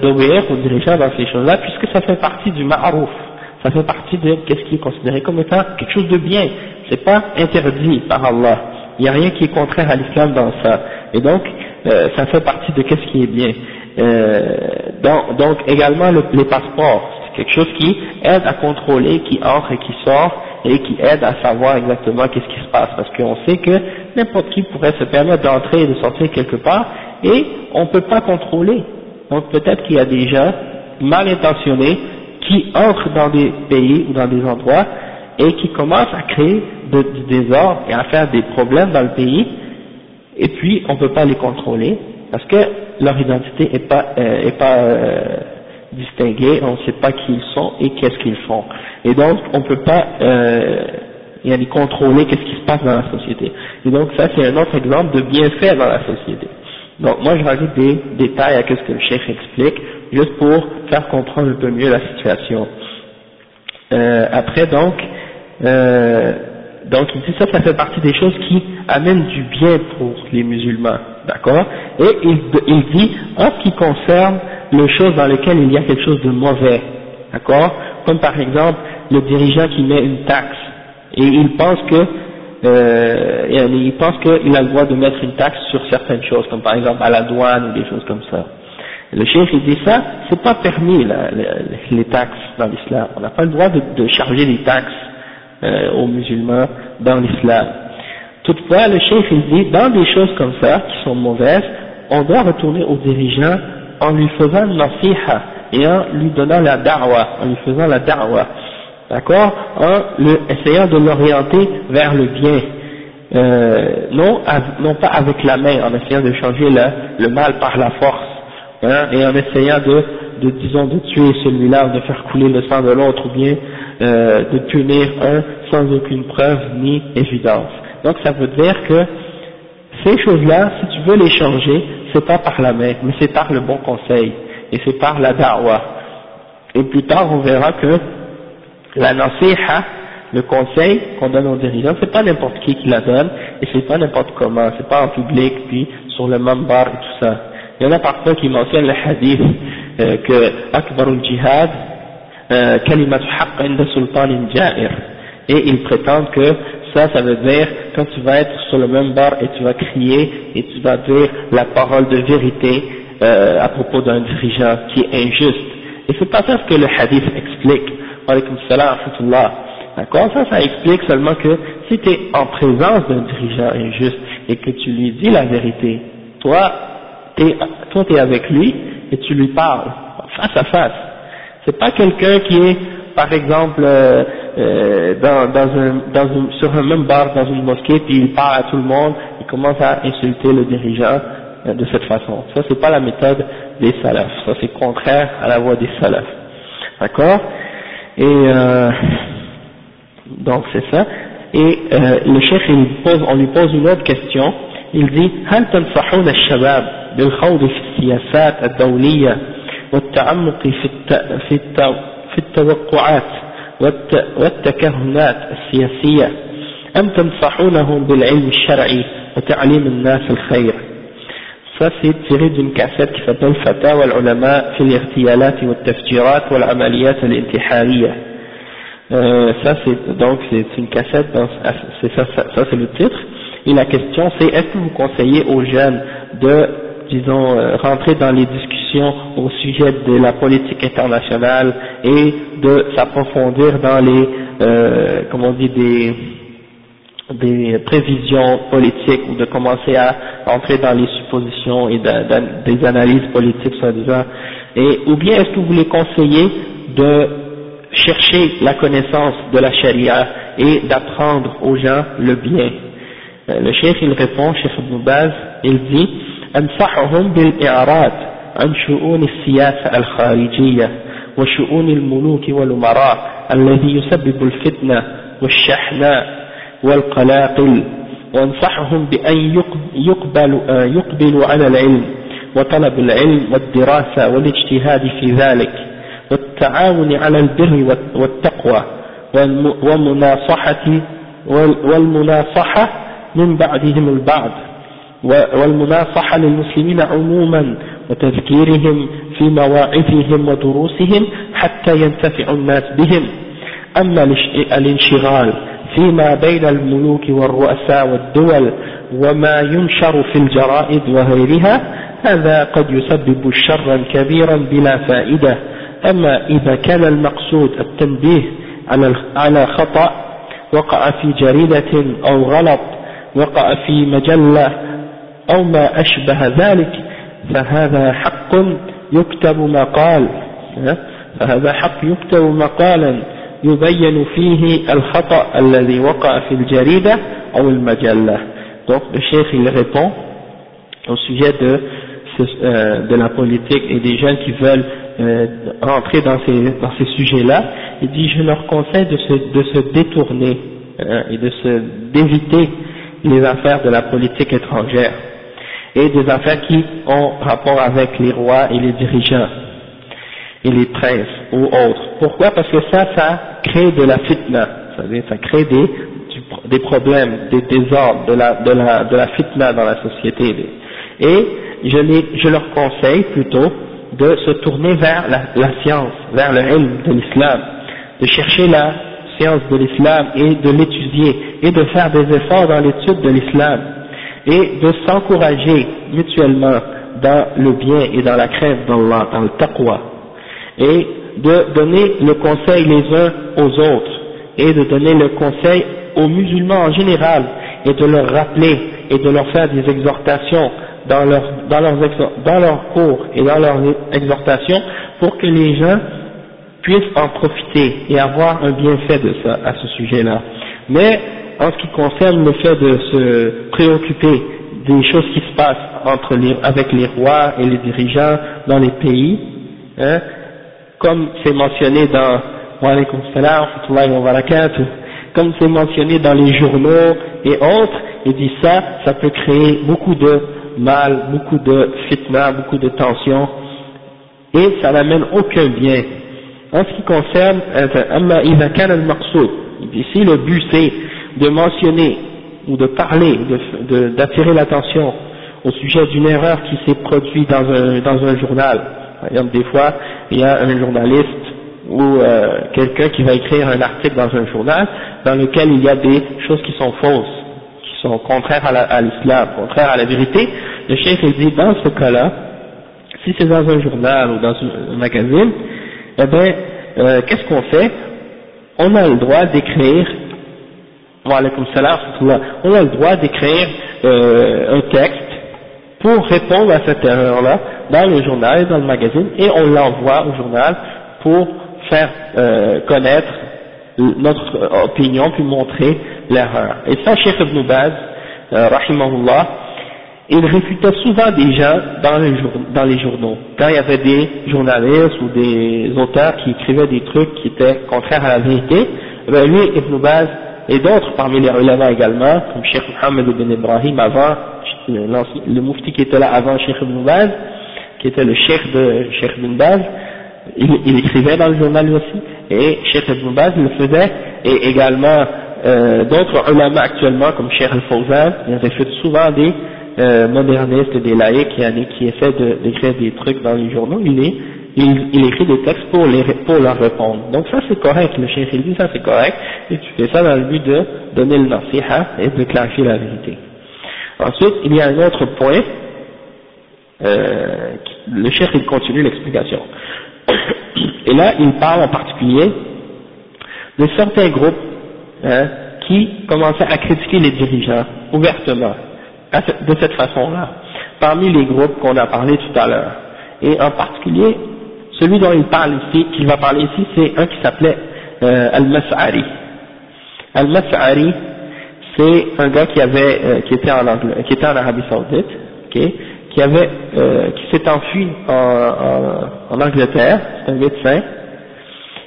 d'obéir aux dirigeants dans ces choses-là, puisque ça fait partie du ma'arouf, ça fait partie de ce qui est considéré comme étant quelque chose de bien, c'est pas interdit par Allah, il n'y a rien qui est contraire à l'islam dans ça, et donc, euh, ça fait partie de ce qui est bien. Euh, donc, également les passeports, quelque chose qui aide à contrôler qui entre et qui sort, et qui aide à savoir exactement qu'est-ce qui se passe, parce qu'on sait que n'importe qui pourrait se permettre d'entrer et de sortir quelque part, et on ne peut pas contrôler. Donc peut-être qu'il y a des gens mal intentionnés qui entrent dans des pays ou dans des endroits et qui commencent à créer du désordre et à faire des problèmes dans le pays, et puis on ne peut pas les contrôler parce que leur identité n'est pas, euh, est pas euh, distinguée, on ne sait pas qui ils sont et qu'est-ce qu'ils font. Et donc on ne peut pas euh, y contrôler qu'est-ce qui se passe dans la société. Et donc ça c'est un autre exemple de bienfait dans la société. Donc moi je rajoute des détails à ce que le chef explique, juste pour faire comprendre un peu mieux la situation. Euh, après donc, euh, donc il ça, ça fait partie des choses qui amènent du bien pour les musulmans, d'accord Et il, il dit, en ce qui concerne les choses dans lesquelles il y a quelque chose de mauvais, d'accord Comme par exemple le dirigeant qui met une taxe et il pense que euh, il pense qu'il a le droit de mettre une taxe sur certaines choses, comme par exemple à la douane ou des choses comme ça. Le chef il dit ça, c'est pas permis les, taxes dans l'islam. On n'a pas le droit de, de charger des taxes euh, aux musulmans dans l'islam. Toutefois, le chef il dit, dans des choses comme ça, qui sont mauvaises, on doit retourner au dirigeant en lui faisant nasiha et en lui donnant la da'wa, en lui faisant la da'wa, d'accord, en essayant de l'orienter vers le bien, euh, non, non pas avec la main, en essayant de changer le, le mal par la force, hein, et en essayant de, disons, de tuer celui-là, de faire couler le sang de l'autre, ou bien euh, de punir un sans aucune preuve ni évidence. Donc ça veut dire que ces choses-là, si tu veux les changer, c'est pas par la main, mais c'est par le bon conseil, et c'est par la da'wa. Et plus tard, on verra que la nasiha, le conseil qu'on donne aux dirigeants, c'est pas n'importe qui qui la donne, et c'est pas n'importe comment, c'est pas en public, puis sur le mambar et tout ça. Il y en a parfois qui mentionnent le hadith euh, que Akbar al-Jihad, euh, sultan ja'ir et ils prétendent que ça, ça veut dire quand tu vas être sur le même bar et tu vas crier et tu vas dire la parole de vérité euh, à propos d'un dirigeant qui est injuste. Et c'est pas ça ce que le hadith explique. D'accord? Ça, ça explique seulement que si tu es en présence d'un dirigeant injuste et que tu lui dis la vérité, toi, tu es avec lui et tu lui parles face à face c'est pas quelqu'un qui est, par exemple, euh, euh, dans, dans un, dans une, sur un même bar dans une mosquée, puis il parle à tout le monde, il commence à insulter le dirigeant euh, de cette façon. Ça, c'est pas la méthode des salafs. Ça, c'est contraire à la voie des salafs. D'accord Et euh, donc c'est ça. Et euh, le chef, il pose, on lui pose une autre question. Il dit هل تنصحون الشباب بالخوض في السياسات الدولية والتعمق في في في التوقعات والتكهنات السياسية أم تنصحونهم بالعلم الشرعي وتعليم الناس الخير فسيد تريد من كاسات كفتان فتاوى العلماء في الاغتيالات والتفجيرات والعمليات الانتحارية Ça, c'est donc c'est une cassette. Dans, ah, ça, ça, ça, ça c'est le titre. Et la question, c'est est-ce que vous conseillez aux jeunes de disons, euh, rentrer dans les discussions au sujet de la politique internationale et de s'approfondir dans les, euh, comment on dit, des, des prévisions politiques ou de commencer à entrer dans les suppositions et des analyses politiques soi-disant, et ou bien est-ce que vous voulez conseiller de chercher la connaissance de la charia et d'apprendre aux gens le bien? Euh, le chef il répond, chef Ibn il dit أنصحهم بالإعراض عن شؤون السياسة الخارجية وشؤون الملوك والأمراء الذي يسبب الفتنة والشحناء والقلاقل. وأنصحهم بأن يقبل يقبلوا على العلم وطلب العلم والدراسة والاجتهاد في ذلك والتعاون على البر والتقوى والمناصحة والمناصحة من بعدهم البعض. والمناصحة للمسلمين عموما وتذكيرهم في مواعظهم ودروسهم حتى ينتفع الناس بهم. أما الانشغال فيما بين الملوك والرؤساء والدول وما ينشر في الجرائد وغيرها هذا قد يسبب شرا كبيرا بلا فائدة. أما إذا كان المقصود التنبيه على خطأ وقع في جريدة أو غلط وقع في مجلة أو ما أشبه ذلك فهذا حق يكتب ما قال فهذا حق يكتب مقالا يبين فيه الخطأ الذي وقع في الجريدة أو المجلة donc le chef il répond au sujet de, euh, de la politique et des jeunes qui veulent euh, rentrer dans ces, dans ces sujets-là, il dit je leur conseille de se, de se détourner euh, et de se d'éviter les affaires de la politique étrangère et des affaires qui ont rapport avec les rois et les dirigeants et les princes ou autres. Pourquoi? Parce que ça, ça crée de la fitna, ça, ça crée des, des problèmes, des désordres, de la, de la, de la fitna dans la société. Et je, les, je leur conseille plutôt de se tourner vers la, science, vers le ilm de l'islam, de chercher la science de l'islam et de l'étudier et de faire des efforts dans l'étude de l'islam et de s'encourager mutuellement dans le bien et dans la crainte d'Allah, dans le taqwa et de donner le conseil les uns aux autres et de donner le conseil aux musulmans en général et de leur rappeler et de leur faire des exhortations dans, leur, leurs, dans leurs cours et dans leurs exhortations pour que les gens puissent en profiter et avoir un bienfait de ça à ce sujet-là. Mais en ce qui concerne le fait de se préoccuper des choses qui se passent entre avec les rois et les dirigeants dans les pays, hein, comme c'est mentionné dans comme c'est mentionné dans les journaux et autres, il dit ça, ça peut créer beaucoup de mal, beaucoup de fitna, beaucoup de tensions, et ça n'amène aucun bien. En ce qui concerne, ici le but c'est de mentionner ou de parler, d'attirer l'attention au sujet d'une erreur qui s'est produite dans un, dans un journal. Par exemple, des fois, il y a un journaliste ou euh, quelqu'un qui va écrire un article dans un journal dans lequel il y a des choses qui sont fausses, qui sont contraires à l'islam, contraires à la vérité. Le chef il dit, dans ce cas-là, si c'est dans un journal ou dans un magazine, eh bien, euh, qu'est-ce qu'on fait? On a le droit d'écrire on a le droit d'écrire euh, un texte pour répondre à cette erreur-là dans le journal et dans le magazine et on l'envoie au journal pour faire euh, connaître notre opinion puis montrer l'erreur. Et ça, Cheikh Ibn Baz, euh, il réfutait souvent des gens dans les, dans les journaux. Quand il y avait des journalistes ou des auteurs qui écrivaient des trucs qui étaient contraires à la vérité, ben lui, Ibn Baz, et d'autres parmi les ulama également, comme Cheikh Mohammed ibn Ibrahim avant, le mufti qui était là avant Cheikh Ibn Baz, qui était le cheikh de Cheikh Ibn Baz, il, écrivait dans le journal aussi, et Cheikh Ibn Baz le faisait, et également euh, d'autres ulama actuellement, comme Cheikh Al-Fawzan, il réfute souvent des euh, modernistes des laïcs qui, qui essaient d'écrire des trucs dans les journaux, il est il, il, écrit des textes pour, les, pour leur répondre. Donc ça c'est correct, le chef il dit ça c'est correct, et tu fais ça dans le but de donner le nasiha et de clarifier la vérité. Ensuite, il y a un autre point, euh, le chef il continue l'explication. Et là, il parle en particulier de certains groupes hein, qui commençaient à critiquer les dirigeants ouvertement, de cette façon-là, parmi les groupes qu'on a parlé tout à l'heure. Et en particulier, celui dont il parle ici, qu'il va parler ici, c'est un qui s'appelait euh, Al-Mas'ari. Al-Mas'ari, c'est un gars qui avait, euh, qui était en qui était en Arabie Saoudite, qui avait, euh, qui s'est enfui en, en, en Angleterre, c'est un médecin,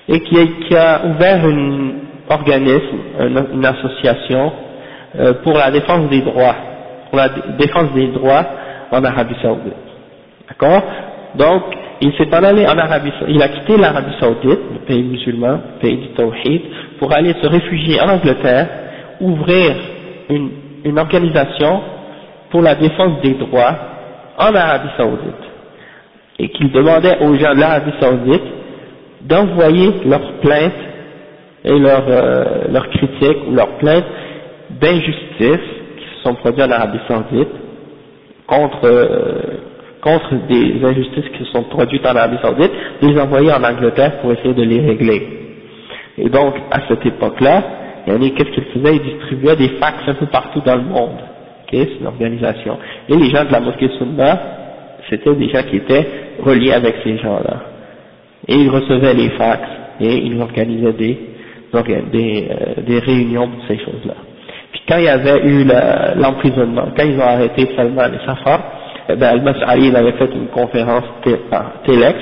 et qui a, qui a ouvert un organisme, une, une association euh, pour la défense des droits, pour la défense des droits en Arabie Saoudite. D'accord? Donc, il s'est en allé en Arabie il a quitté l'Arabie Saoudite, le pays musulman, le pays du Tawhid, pour aller se réfugier en Angleterre, ouvrir une, une organisation pour la défense des droits en Arabie Saoudite. Et qu'il demandait aux gens de l'Arabie Saoudite d'envoyer leurs plaintes et leurs, euh, critiques ou leurs plaintes d'injustice qui se sont produites en Arabie Saoudite contre euh, contre des injustices qui sont produites en Arabie Saoudite, les envoyer en Angleterre pour essayer de les régler. Et donc, à cette époque-là, qu'est-ce qu'il faisait Il distribuait des fax un peu partout dans le monde. Okay, c'est une organisation. Et les gens de la mosquée Sunna, c'était des gens qui étaient reliés avec ces gens-là. et ils recevaient les fax, et ils organisaient des, des, euh, des réunions pour ces choses-là. Puis quand il y avait eu l'emprisonnement, quand ils ont arrêté Salman et Safar, eh ben, Al-Mas'ari il avait fait une conférence par Telex,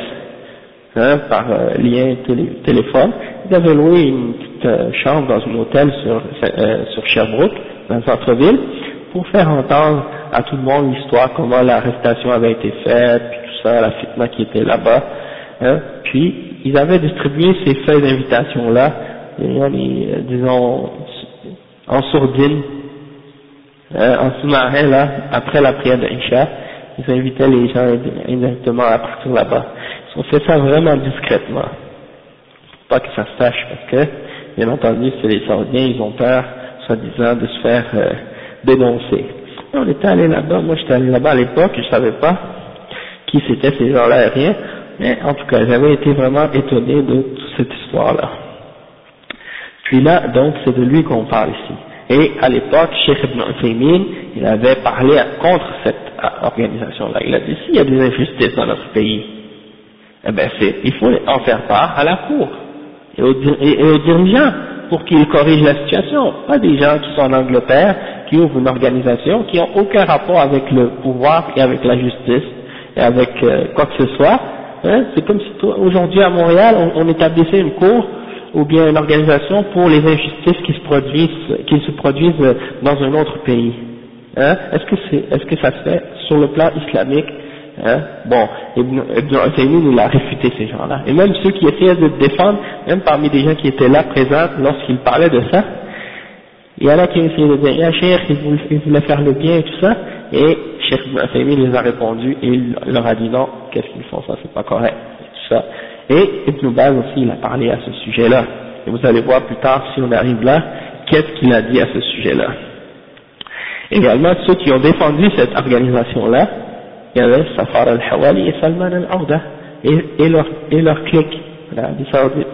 hein, par euh, lien téléphone, il avait loué une petite euh, chambre dans un hôtel sur, sur Sherbrooke, dans le centre-ville, pour faire entendre à tout le monde l'histoire, comment l'arrestation avait été faite, puis tout ça, la fitna qui était là-bas. Hein. Puis, ils avaient distribué ces feuilles d'invitation-là, euh, disons, en sourdine, hein, en sous-marin, là, après la prière d'Aïcha, ils invitaient les gens indirectement à partir là-bas. Ils ont fait ça vraiment discrètement, pas que ça se sache, parce que, bien entendu, c'est les Saoudiens, ils ont peur, soi-disant, de se faire euh, dénoncer. On était allé là-bas, moi j'étais allé là-bas à l'époque, je savais pas qui c'était ces gens-là, rien, mais en tout cas, j'avais été vraiment étonné de toute cette histoire-là. Puis là, donc, c'est de lui qu'on parle ici. Et à l'époque, Sheikh Ibn il avait parlé contre cette organisation-là. Il a dit, s'il y a des injustices dans notre pays, eh ben il faut en faire part à la cour et aux, et dirigeants pour qu'ils corrigent la situation. Pas des gens qui sont en Angleterre, qui ouvrent une organisation, qui n'ont aucun rapport avec le pouvoir et avec la justice et avec euh, quoi que ce soit. Hein, c'est comme si aujourd'hui à Montréal, on, on, établissait une cour ou bien une organisation pour les injustices qui se produisent, dans un autre pays. Hein, est-ce que ça se fait sur le plan islamique? Hein? Bon, Ibn, Ibn il a réfuté ces gens-là. Et même ceux qui essayaient de défendre, même parmi des gens qui étaient là présents lorsqu'il parlait de ça, il y en a qui essayaient de dire, Cheikh, il voulait, faire le bien et tout ça, et Cheikh Ibn les a répondu et il leur a dit non, qu'est-ce qu'ils font ça, c'est pas correct, et tout ça. Et Ibn Baz aussi, il a parlé à ce sujet-là. Et vous allez voir plus tard, si on arrive là, qu'est-ce qu'il a dit à ce sujet-là. Également, ceux qui ont défendu cette organisation-là, il y avait Safar al-Hawali et Salman al-Awda et, et, leur, et leur clique, l'Arabie Saoudite.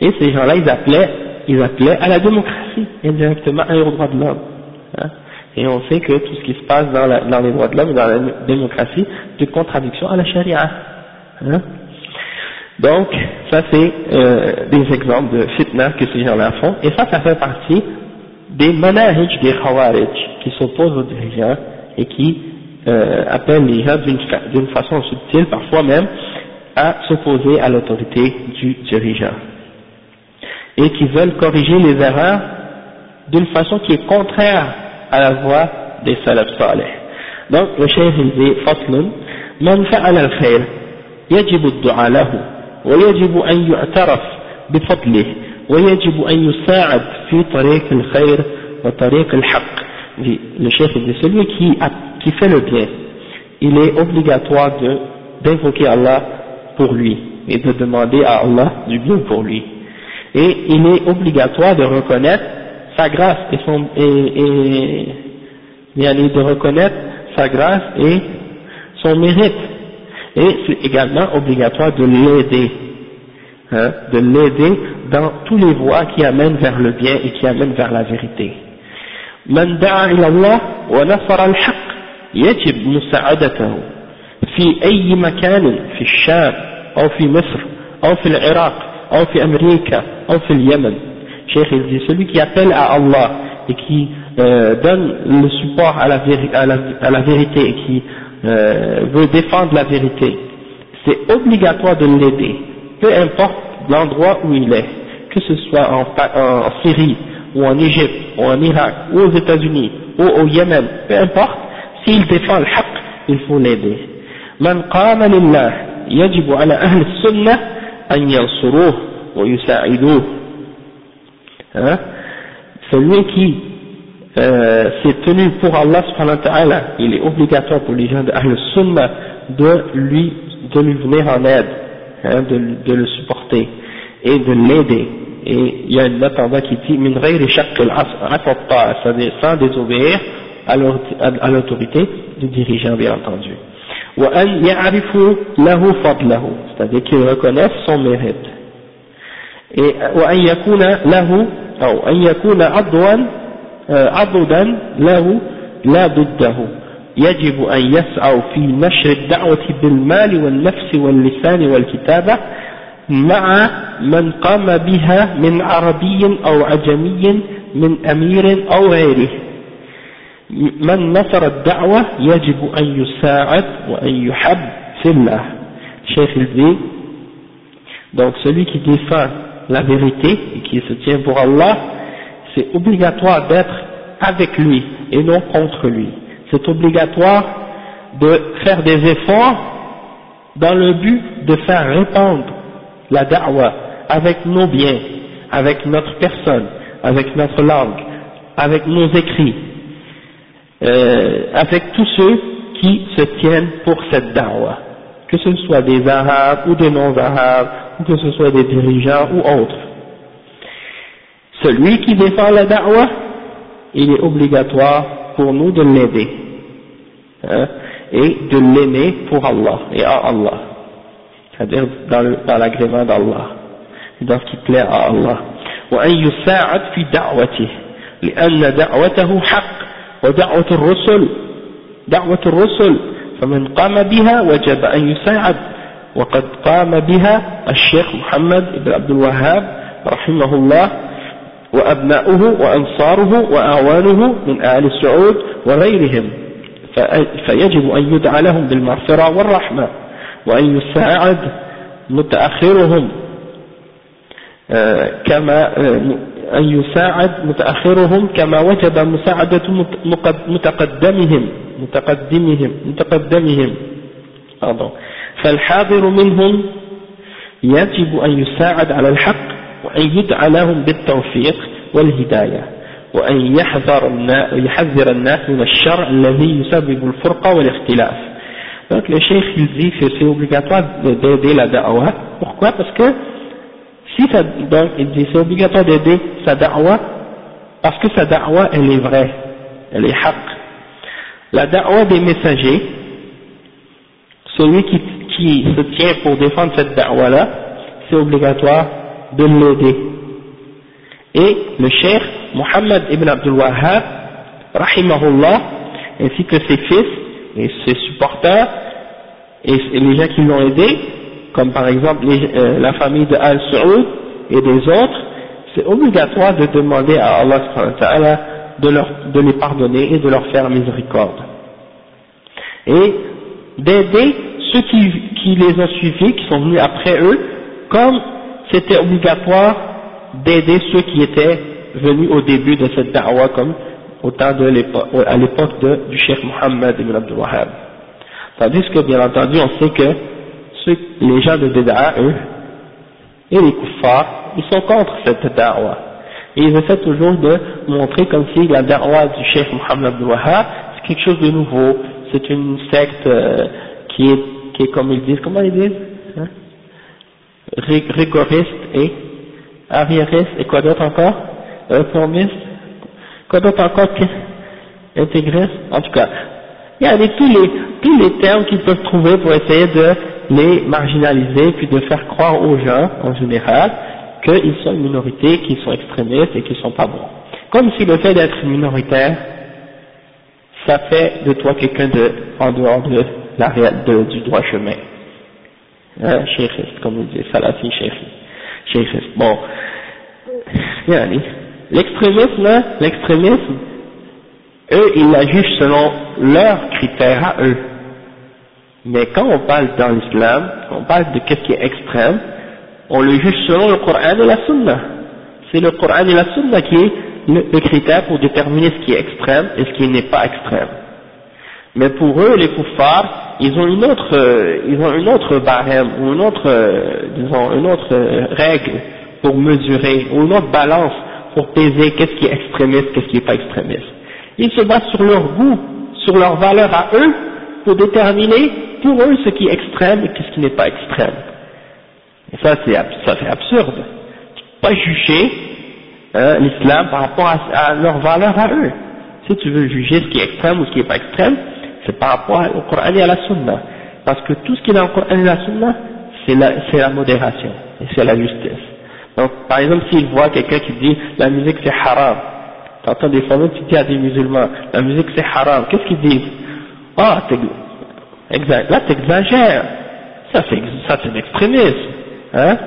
Et ces gens-là, ils appelaient, ils appelaient à la démocratie, indirectement, et aux droits de l'homme. Hein. Et on sait que tout ce qui se passe dans, la, dans les droits de l'homme et dans la démocratie, c'est une contradiction à la charia. Hein. Donc, ça c'est euh, des exemples de fitna que ces gens-là font, et ça, ça fait partie des manahij des khawarij qui s'opposent aux dirigeants et qui euh, appellent les gens d'une façon subtile, parfois même, à s'opposer à l'autorité du dirigeant. Et qui veulent corriger les erreurs d'une façon qui est contraire à la voie des salaf salih. Donc, le chef il dit, فصل من فعل الخير يجب الدعاء له ويجب أن يعترف بفضله ويجب أن يساعد في طريق الخير وطريق الحق le chef dit celui qui, a, qui fait le bien, il est obligatoire d'invoquer Allah pour lui et de demander à Allah du bien pour lui. Et il est obligatoire de reconnaître sa grâce et son et, et de reconnaître sa grâce et son mérite. Et c'est également obligatoire de l'aider, hein, de l'aider dans tous les voies qui amènent vers le bien et qui amènent vers la vérité. من دعا إلى الله ونصر الحق يجب مساعدته في أي مكان في الشام أو في مصر أو في العراق أو في أمريكا أو في اليمن Cheikh il dit celui qui appelle à Allah et qui euh, donne le support à la, à la, à la vérité et qui euh, veut défendre la vérité, c'est obligatoire de l'aider, peu importe l'endroit où il est, que ce soit en, en Syrie, ou en Égypte, ou en Irak, ou aux États-Unis, ou au Yémen, peu importe, s'il défend le haqq, il faut l'aider. من قام لله يجب على أهل السنة أن ينصروه ويساعدوه hein? celui qui euh, c'est tenu pour Allah subhanahu wa il est obligatoire pour les gens de Ahl Sunnah de lui, de lui venir en aide, hein, de, le supporter et de l'aider. Et il y a une note en bas qui dit Min c'est-à-dire sans désobéir à l'autorité du dirigeant, bien entendu. C'est-à-dire qu'ils reconnaissent son mérite. Et عضوا عضدا له لا ضده. يجب أن يسعوا في نشر الدعوة بالمال والنفس واللسان والكتابة مع من قام بها من عربي أو عجمي من أمير أو غيره. من نصر الدعوة يجب أن يساعد وأن يحب في الله. Cheikh il dit donc celui qui défend la vérité et qui se tient pour Allah c'est obligatoire d'être avec lui et non contre lui c'est obligatoire de faire des efforts dans le but de faire répandre la da'wah avec nos biens, avec notre personne, avec notre langue, avec nos écrits, euh, avec tous ceux qui se tiennent pour cette da'wah, que ce soit des arabes ou des non-arabes, ou que ce soit des dirigeants ou autres. Celui qui défend la da'wah, il est obligatoire pour nous de l'aider. Et de l'aimer pour Allah et à Allah, c'est-à-dire dans l'agrément d'Allah, dans ce qui plaît à Allah. وأن يساعد في دعوته لأن دعوته حق ودعوة الرسل دعوة الرسل فمن قام بها وجب أن يساعد وقد قام بها الشيخ محمد بن عبد الوهاب رحمه الله وأبناؤه وأنصاره وأعوانه من آل السعود وغيرهم. فيجب أن يدعى لهم بالمغفرة والرحمة وأن يساعد متأخرهم. آه، كما آه، أن يساعد متأخرهم كما وجب مساعدة متقدمهم متقدمهم متقدمهم. فالحاضر منهم يجب أن يساعد على الحق وأن يدعى بالتوفيق والهداية وأن يحذر الناس من الشر الذي يسبب الفرقة والاختلاف donc le cheikh il dit que c'est obligatoire d'aider la da'wah pourquoi parce que si ça donc il dit c'est obligatoire d'aider sa da'wah parce que sa da'wah elle est vraie elle est haq la da'wah des messagers celui qui, qui se tient pour défendre cette da'wah là c'est obligatoire de l'aider et le cheikh Muhammad ibn Abdul Wahhab, rahimahullah, ainsi que ses fils et ses supporters, et, les gens qui l'ont aidé, comme par exemple euh, la famille de Al-Saoud et des autres, c'est obligatoire de demander à Allah de, de les pardonner et de leur faire miséricorde. Et d'aider ceux qui les ont suivis, qui sont venus après eux, comme c'était obligatoire d'aider ceux qui étaient venus au début de cette da'wah comme au temps de l'époque, à l'époque du Cheikh Mohammed ibn Abdul Wahhab. Tandis que bien entendu on sait que les gens de Bid'a, eux, et les kuffars, ils sont contre cette da'wah. Et ils essaient toujours de montrer comme si la da'wah du Cheikh Mohammed Abdul Wahhab, c'est quelque chose de nouveau, c'est une secte euh, qui, est, qui est comme ils disent, comment ils disent hein? Rigoriste et arriériste et quoi d'autre encore? Réformiste, quoi d'autre encore intégriste, en tout cas, il y a tous les, tous les termes qu'ils peuvent trouver pour essayer de les marginaliser, puis de faire croire aux gens, en général, qu'ils sont une minorité, qu'ils sont extrémistes et qu'ils sont pas bons. Comme si le fait d'être minoritaire, ça fait de toi quelqu'un de, en dehors de la de, du droit chemin. Hein, comme on dit, salafi, chéri. Bon, L'extrémisme, l'extrémisme, eux, ils la jugent selon leurs critères à eux. Mais quand on parle dans l'islam, on parle de qu'est-ce qui est extrême, on le juge selon le Coran et la Sunna. C'est le Coran et la Sunna qui est le, critère pour déterminer ce qui est extrême et ce qui n'est pas extrême. Mais pour eux, les kuffars, ils ont une autre, euh, ils ont une autre barème, ou une autre, euh, disons, une autre euh, règle pour mesurer, ou une autre balance pour peser qu'est-ce qui est extrémiste, qu'est-ce qui n'est pas extrémiste. Ils se basent sur leur goût, sur leur valeur à eux, pour déterminer pour eux ce qui est extrême et ce qui n'est pas extrême. Et ça c'est ça c'est absurde. Pas juger hein, l'islam par rapport à, leur valeur à eux. Si tu veux juger ce qui est extrême ou ce qui n'est pas extrême, c'est par rapport au Coran et à la Sunna. Parce que tout ce qui est dans le Coran et la Sunna, c'est la, modération et c'est la justice. Donc, par exemple, s'il voit quelqu'un qui dit la musique c'est haram, entends des fois tu dis à des musulmans, la musique c'est haram, qu'est-ce qu'ils disent? Ah, là t'exagères, ça c'est l'extrémisme, Hein?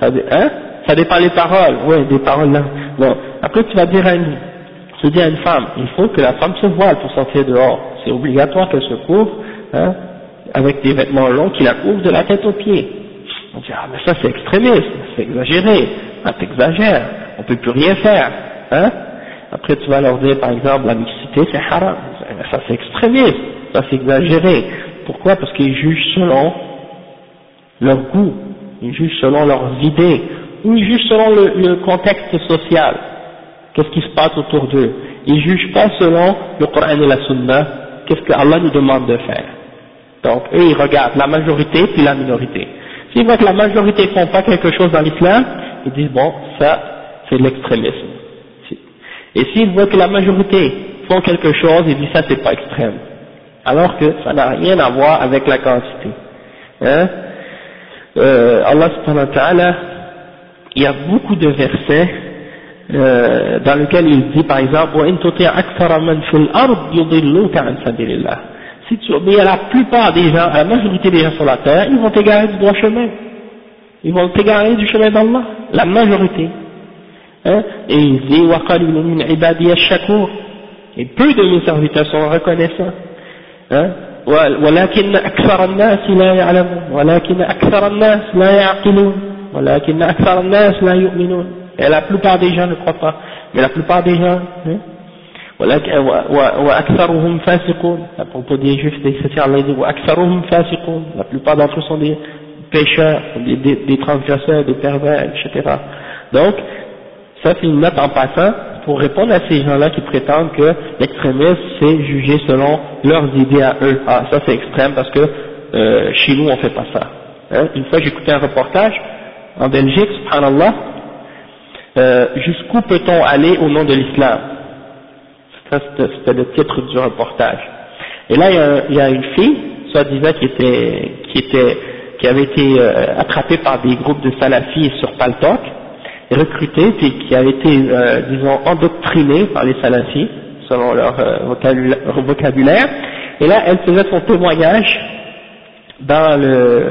Ça, hein? Ça dépend des paroles, oui, des paroles là. Bon, après tu vas dire à une, tu dis à une femme, il faut que la femme se voile pour sortir dehors. C'est obligatoire qu'elle se couvre, hein, avec des vêtements longs qui la couvrent de la tête aux pieds. On dit, ah mais ça c'est extrémiste, c'est exagéré, ah t'exagères, on peut plus rien faire, hein. Après tu vas leur dire par exemple la mixité c'est haram, ça c'est extrémiste, ça c'est exagéré. Pourquoi? Parce qu'ils jugent selon leur goût, ils jugent selon leurs idées, ou ils jugent selon le, contexte social, qu'est-ce qui se passe autour d'eux? Ils jugent pas selon le Coran et la Sunna, qu'est-ce que Allah nous demande de faire. Donc eux ils regardent la majorité puis la minorité. S'ils voient que la majorité ne font pas quelque chose dans l'islam, ils disent bon, ça c'est l'extrémisme. Et s'ils voient que la majorité font quelque chose, ils disent ça c'est pas extrême. Alors que ça n'a rien à voir avec la quantité. Hein? Euh, Allah subhanahu wa ta'ala, il y a beaucoup de versets euh, dans lesquels il dit par exemple si tu obéis à la plupart des gens, à la majorité des gens sur la terre, ils vont t'égarer du droit chemin. Ils vont t'égarer du chemin d'Allah. La majorité. Hein? Et il dit, Et peu de mes serviteurs sont reconnaissants. Hein? ولكن أكثر الناس لا يعلمون ولكن أكثر الناس لا يعقلون ولكن أكثر الناس لا يؤمنون et la plupart des gens ne croient pas mais la plupart des gens hein, وأكثرهم فاسقون à propos des juifs des chrétiens Allah dit وأكثرهم فاسقون la plupart d'entre eux sont des pécheurs des, des, des transgresseurs des pervers etc donc ça c'est une note en passant pour répondre à ces gens-là qui prétendent que l'extrémisme c'est jugé selon leurs idées à eux ah ça c'est extrême parce que euh, chez nous on fait pas ça hein. une fois j'écoutais un reportage en Belgique subhanallah euh, jusqu'où peut-on aller au nom de l'islam? C'était le titre du reportage. Et là, il y a, une fille, soi-disant, qui était, qui était, qui avait été euh, attrapée par des groupes de salafis sur Paltok, recrutée, puis qui avait été, euh, disons, endoctrinée par les salafis, selon leur vocabulaire. Et là, elle faisait son témoignage dans le,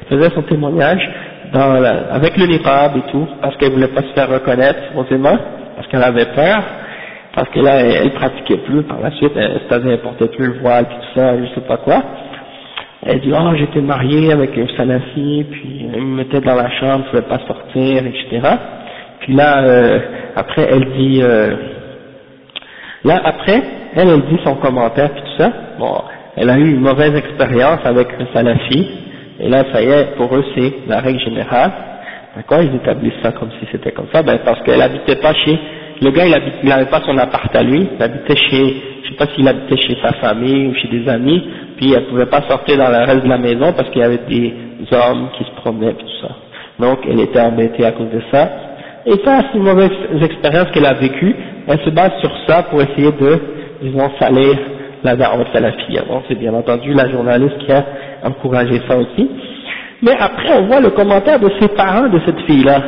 elle faisait son témoignage dans avec le niqab et tout, parce qu'elle voulait pas se faire reconnaître, supposément, parce qu'elle avait peur parce que là, elle, pratiquait plus, par la suite, elle, elle portait plus le voile, puis tout ça, je sais pas quoi. Elle dit, oh, j'étais mariée avec un salafi, puis elle me mettait dans la chambre, je pouvais pas sortir, etc. Puis là, euh, après, elle dit, euh, là, après, elle, dit son commentaire, puis tout ça. Bon, elle a eu une mauvaise expérience avec le salafi, et là, ça y est, pour eux, c'est la règle générale. D'accord Ils établissent ça comme si c'était comme ça, ben, parce qu'elle habitait pas chez le gars, il n'avait pas son appart à lui, il habitait chez, je sais pas s'il habitait chez sa famille ou chez des amis, puis elle pouvait pas sortir dans le reste de la maison parce qu'il y avait des hommes qui se promenaient et tout ça. Donc, elle était embêtée à cause de ça. Et ça, c'est une mauvaise expérience qu'elle a vécue. Elle se base sur ça pour essayer de, disons, salir la da'wat salafiyya. Bon, c'est bien entendu la journaliste qui a encouragé ça aussi. Mais après, on voit le commentaire de ses parents de cette fille-là.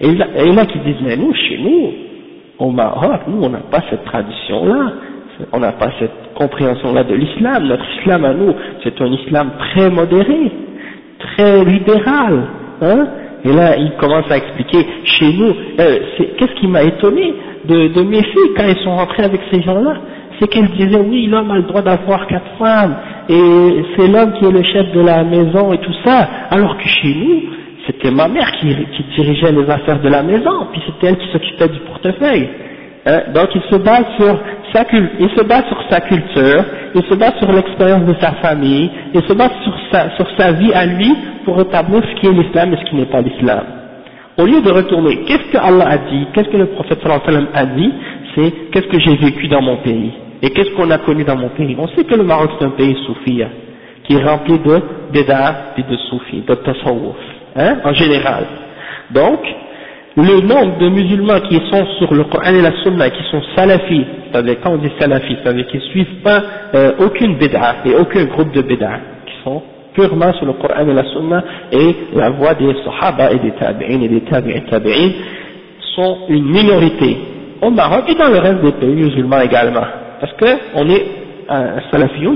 Et là, et là qui disent, mais nous, chez nous, au Maroc, nous, on n'a pas cette tradition-là, on n'a pas cette compréhension-là de l'islam. Notre islam à nous, c'est un islam très modéré, très libéral. Hein et là, il commence à expliquer, chez nous, euh, qu'est-ce qui m'a étonné de, de, mes filles quand elles sont rentrées avec ces gens-là? C'est qu'elles disaient, oui, l'homme a le droit d'avoir quatre femmes, et c'est l'homme qui est le chef de la maison et tout ça, alors que chez nous, c'était ma mère qui, qui, dirigeait les affaires de la maison, puis c'était elle qui s'occupait du portefeuille. Hein, donc il se base sur sa il se base sur sa culture, il se base sur l'expérience de sa famille, il se base sur sa, sur sa vie à lui pour établir ce qui est l'islam et ce qui n'est pas l'islam. Au lieu de retourner, qu'est-ce que Allah a dit, qu'est-ce que le prophète sallallahu alayhi wa sallam a dit, c'est qu'est-ce que j'ai vécu dans mon pays, et qu'est-ce qu'on a connu dans mon pays? On sait que le Maroc c'est un pays soufi, hein, qui est rempli de bédard et de soufis, de tasawwuf hein, en général. Donc, le nombre de musulmans qui sont sur le Coran et la Sunna, qui sont salafis, c'est-à-dire quand on dit salafis, c'est-à-dire qui ne suivent pas euh, aucune bid'a et aucun groupe de bid'a, qui sont purement sur le Coran et la Sunna et la voix des Sahaba et des Tabi'in et des Tabi'in Tabi'in sont une minorité au Maroc et dans le reste des pays musulmans également. Parce que on est euh,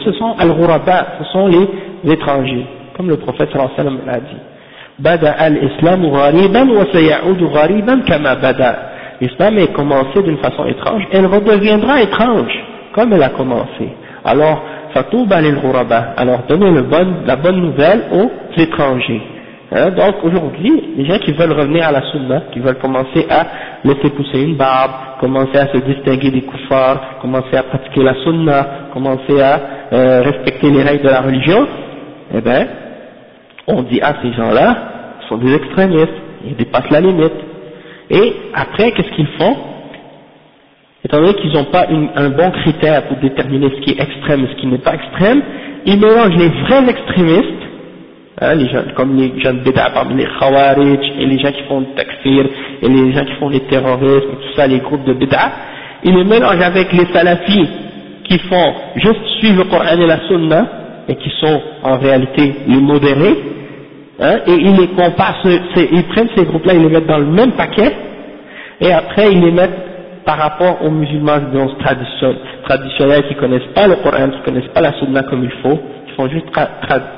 ce sont al-ghuraba, ce sont les étrangers comme le prophète sallallahu wa l'a dit. Bada al-Islam ghariban wa sayaudu ghariban kama bada. L'islam est commencé d'une façon étrange, elle redeviendra étrange, comme elle a commencé. Alors, fatouba lil ghuraba. Alors, donnez la bonne nouvelle aux étrangers. Hein, donc aujourd'hui, les gens qui veulent revenir à la sunna, qui veulent commencer à laisser pousser une barbe, commencer à se distinguer des kuffars, commencer à pratiquer la sunna, commencer à euh, respecter les règles de la religion, eh ben, on dit à ces gens-là, sont des extrémistes, ils dépassent la limite. Et après, qu'est-ce qu'ils font? Étant donné qu'ils n'ont pas un bon critère pour déterminer ce qui est extrême et ce qui n'est pas extrême, ils mélangent les vrais extrémistes Hein, les gens, comme les gens de parmi les khawarij, et les gens qui font le takfir, et les gens qui font les terroristes, et tout ça, les groupes de bid'a, ils les mélangent avec les salafis qui font juste suivre le Coran et la Sunna, et qui sont en réalité les modérés, hein, et ils les comparent, ils prennent ces groupes-là, ils les mettent dans le même paquet, et après ils les mettent par rapport aux musulmans traditionnels, traditionnels qui connaissent pas le Coran, qui connaissent pas la Sunna comme il faut, qui font juste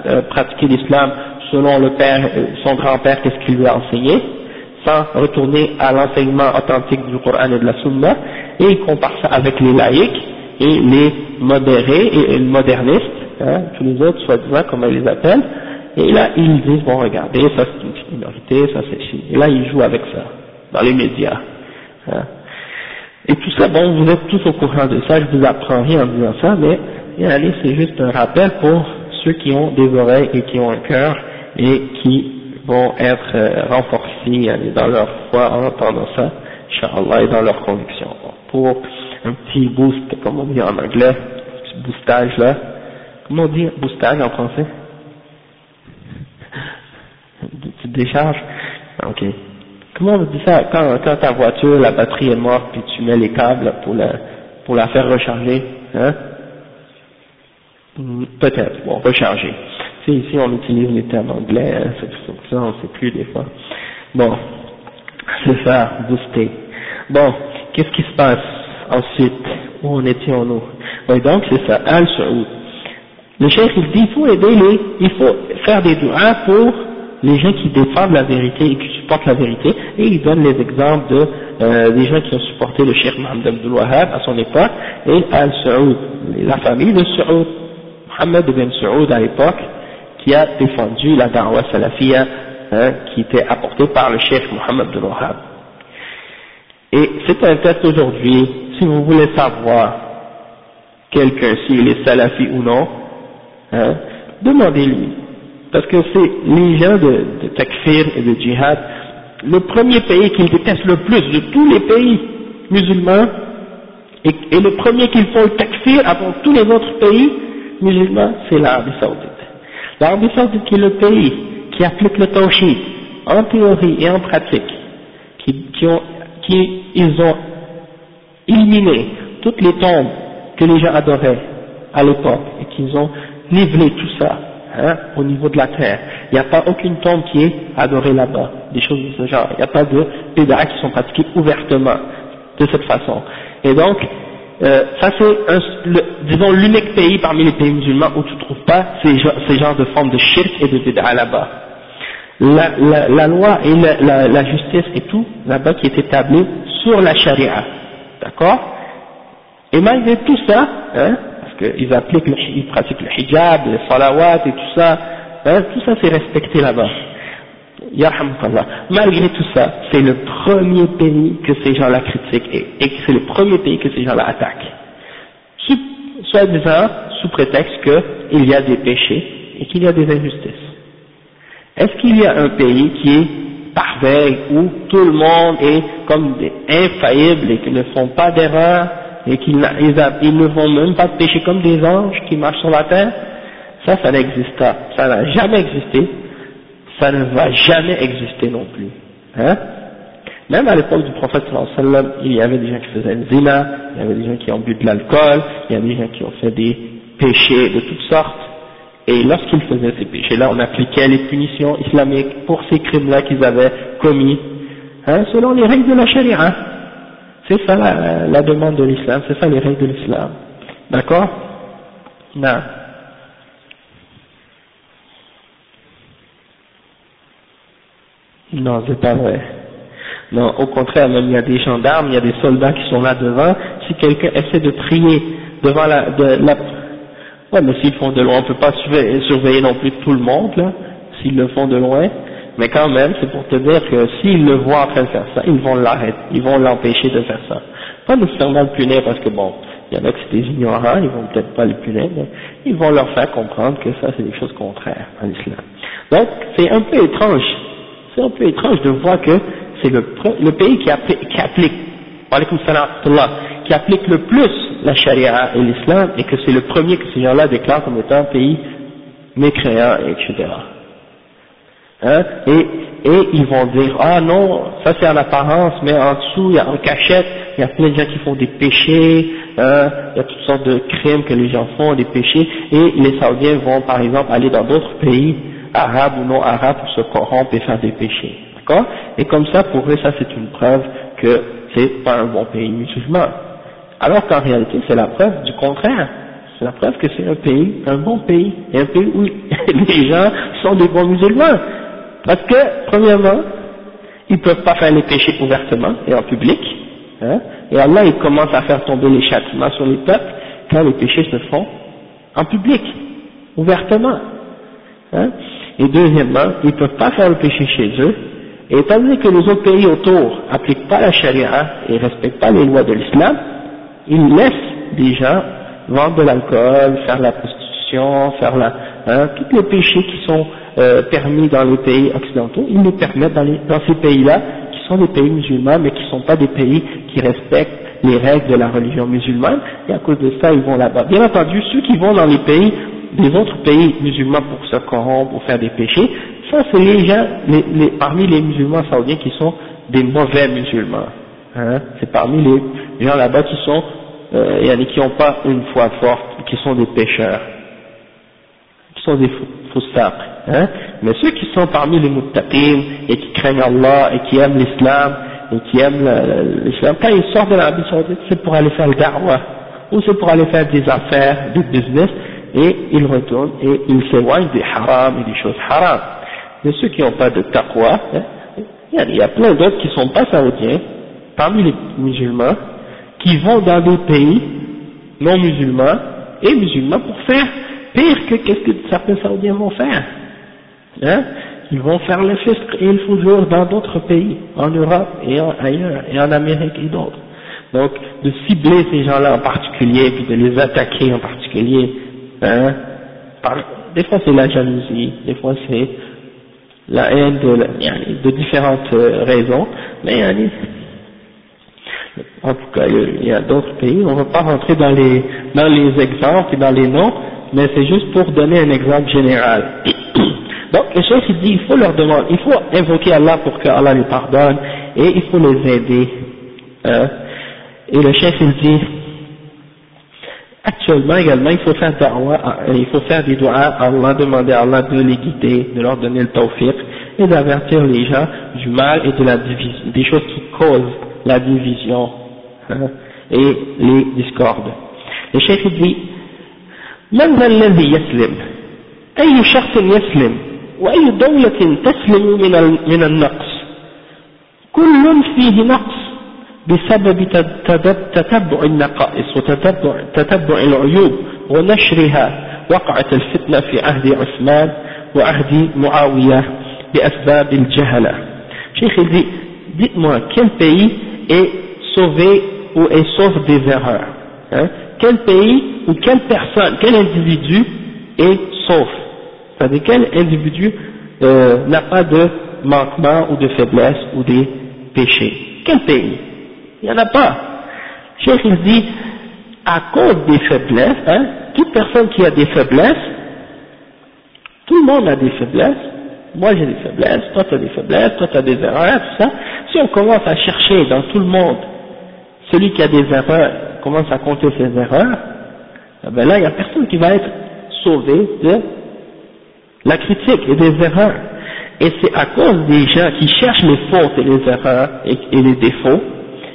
euh, pratiquer l'islam selon le père, euh, son grand-père, qu'est-ce qu'il lui a enseigné, sans retourner à l'enseignement authentique du Coran et de la Sunna, et il compare ça avec les laïcs et les modérés et les modernistes, hein, tous les autres soi-disant, comme ils les appellent, et là ils disent, bon regardez, ça c'est une minorité, ça c'est et là ils jouent avec ça, dans les médias. Hein. Et tout ça, bon, vous êtes tous au courant de ça, je vous apprends rien en disant ça, mais et c'est juste un rappel pour ceux qui ont des oreilles et qui ont un cœur et qui vont être euh, renforcés dans leur foi en entendant ça, Inch'Allah, et dans leur conviction. Pour un petit boost, comme on dit en anglais, petit boostage là, comment on dit boostage en français? Une petite décharge Ok. Comment on dit ça? Quand, quand ta voiture, la batterie est morte, puis tu mets les câbles pour la, pour la faire recharger, hein? Mm, peut-être, bon, recharger. C'est ici on utilise les termes anglais, hein, c'est ça, on ne sait plus des fois. Bon, c'est ça, booster. Bon, qu'est-ce qui se passe ensuite? Où en étions-nous? Oui, donc c'est ça, al saoud Le chef il dit, il faut aider les, il faut faire des doigts pour les gens qui défendent la vérité et qui supportent la vérité, et il donne les exemples de euh, des gens qui ont supporté le Cheikh Mohamed Abdul Wahab à son époque, et Al-Saoud, la famille de Saoud. Mohamed ibn Saoud à l'époque, qui a défendu la da'wah salafia hein, qui était apportée par le chef Mohamed ibn Wahab. Et c'est un test aujourd'hui, si vous voulez savoir quelqu'un s'il est salafi ou non, hein, demandez-lui. Parce que c'est les gens de, de takfir et de djihad, le premier pays qu'ils détestent le plus de tous les pays musulmans, et, le premier qu'ils font le takfir avant tous les autres pays, musulmans, c'est l'Arabie Saoudite. L'Arabie Saoudite qui est le pays qui applique le tawhid en théorie et en pratique, qui, qui, ont, qui ils ont éliminé toutes les tombes que les gens adoraient à l'époque et qu'ils ont nivelé tout ça hein, au niveau de la terre. Il n'y a pas aucune tombe qui est adorée là-bas, des choses de ce genre. Il n'y a pas de pédales qui sont pratiquées ouvertement de cette façon. Et donc, euh, ça c'est, disons, l'unique pays parmi les pays musulmans où tu ne trouves pas ces, ces genres de formes de shirk et de bid'a là-bas. La, loi et la, justice et tout là-bas qui est établi sur la charia, d'accord? Et malgré tout ça, hein, qu'ils appliquent, ils pratiquent le hijab, les salawat et tout ça, hein, tout ça c'est respecté là-bas. Malgré tout ça, c'est le premier pays que ces gens-là critiquent et, c'est le premier pays que ces gens-là attaquent. Soit disant, sous prétexte qu'il y a des péchés et qu'il y a des injustices. Est-ce qu'il y a un pays qui est parfait, où tout le monde est comme des infaillibles et qu'ils ne font pas d'erreur? Et qu'ils ne font même pas péché comme des anges qui marchent sur la terre Ça, ça n'existe pas. Ça n'a jamais existé ça ne va jamais exister non plus. Hein Même à l'époque du prophète sallam, il y avait des gens qui faisaient le zina, il y avait des gens qui ont bu de l'alcool, il y a des gens qui ont fait des péchés de toutes sortes. Et lorsqu'ils faisaient ces péchés-là, on appliquait les punitions islamiques pour ces crimes-là qu'ils avaient commis, hein, selon les règles de la charia. C'est ça la, la, demande de l'islam, c'est ça les règles de l'islam. D'accord? Non. Non, c'est pas vrai. Non, au contraire, même il y a des gendarmes, il y a des soldats qui sont là devant. Si quelqu'un essaie de prier devant la, de, la ouais, mais s'ils font de loin, on peut pas surveiller, surveiller non plus tout le monde là, s'ils le font de loin. Mais quand même, c'est pour te dire que s'ils le voient en train de faire ça, ils vont l'arrêter, ils vont l'empêcher de faire ça. Pas nécessairement le punir parce que bon, il y en a qui c'est des ignorants, ils vont peut-être pas le punir, mais ils vont leur faire comprendre que ça c'est des choses contraires à l'islam. Donc c'est un peu étrange, c'est un peu étrange de voir que c'est le, le, pays qui applique, qui applique, qui applique le plus la charia et l'islam et que c'est le premier que ces gens-là déclarent comme étant un pays mécréant, etc. Hein, et, et ils vont dire, ah non, ça c'est en apparence, mais en dessous, il y a en cachette, il y a plein de gens qui font des péchés, hein, il y a toutes sortes de crimes que les gens font, des péchés, et les Saoudiens vont par exemple aller dans d'autres pays, arabes ou non arabes, pour se corrompre et faire des péchés. D'accord? Et comme ça, pour eux, ça c'est une preuve que c'est pas un bon pays musulman. Alors qu'en réalité, c'est la preuve du contraire. C'est la preuve que c'est un pays, un bon pays, et un pays où les gens sont des bons musulmans. Parce que, premièrement, ils ne peuvent pas faire les péchés ouvertement et en public, hein, et Allah il commence à faire tomber les châtiments sur les peuples quand les péchés se font en public, ouvertement. Hein. Et deuxièmement, ils ne peuvent pas faire le péché chez eux, et étant donné que les autres pays autour n'appliquent pas la charia et ne respectent pas les lois de l'islam, ils laissent des gens vendre de l'alcool, faire la prostitution, faire la, hein, tous les péchés qui sont euh, permis dans les pays occidentaux, ils les permettent dans, dans ces pays-là, qui sont des pays musulmans, mais qui ne sont pas des pays qui respectent les règles de la religion musulmane, et à cause de ça, ils vont là-bas. Bien entendu, ceux qui vont dans les pays, des autres pays musulmans pour se corrompre, pour faire des péchés, ça c'est les gens, les, les, parmi les musulmans saoudiens qui sont des mauvais musulmans. Hein, c'est parmi les gens là-bas qui sont, euh, qui n'ont pas une foi forte, qui sont des pécheurs, sont des foussards. Hein, mais ceux qui sont parmi les muttaqim et qui craignent Allah et qui aiment l'islam et qui aiment l'islam, quand ils sortent de l'Arabie Saoudite, c'est pour aller faire le da'wah ou c'est pour aller faire des affaires, du business et ils retournent et ils s'éloignent des haram et des choses haram. Mais ceux qui n'ont pas de taqwa, hein, il y a plein d'autres qui ne sont pas saoudiens, parmi les musulmans, qui vont dans des pays non musulmans et musulmans pour faire pire que qu'est-ce que certains saoudiens vont faire. Hein? Ils vont faire le fisc et il faut jouer dans d'autres pays, en Europe et ailleurs, et en Amérique et d'autres. Donc, de cibler ces gens-là en particulier, puis de les attaquer en particulier, hein, par, des fois c'est la jalousie, des fois c'est la haine de, de différentes euh, raisons, mais en tout cas il y a d'autres pays, on ne va pas rentrer dans les, dans les exemples et dans les noms, mais c'est juste pour donner un exemple général. Donc le chef il dit il faut leur demander, il faut invoquer Allah pour que Allah les pardonne et il faut les aider. Hein? Et le chef il dit actuellement également il faut faire il faut faire des doigts à Allah, demander à Allah de les guider, de leur donner le tawfiq et d'avertir les gens du mal et de la division, des choses qui causent la division hein, et les discordes. Le chef il dit من ذا الذي يسلم؟ أي شخص يسلم؟ وأي دولة تسلم من من النقص؟ كل فيه نقص بسبب تتبع النقائص وتتبع تتبع العيوب ونشرها وقعت الفتنة في عهد عثمان وعهد معاوية بأسباب الجهلة. شيخ dit dites-moi quel pays est sauvé ou est sauf des erreurs hein? Quel pays ou quelle personne, quel individu est sauf. C'est-à-dire quel individu euh, n'a pas de manquement ou de faiblesse ou des péchés. Quel pays? Il n'y en a pas. Cheikh il dit, à cause des faiblesses, hein, toute personne qui a des faiblesses, tout le monde a des faiblesses, moi j'ai des faiblesses, toi tu as des faiblesses, toi tu as des erreurs, tout ça, si on commence à chercher dans tout le monde celui qui a des erreurs, commence à compter ses erreurs, eh ben là il n'y a personne qui va être sauvé de la critique et des erreurs. Et c'est à cause des gens qui cherchent les fautes et les erreurs et, les défauts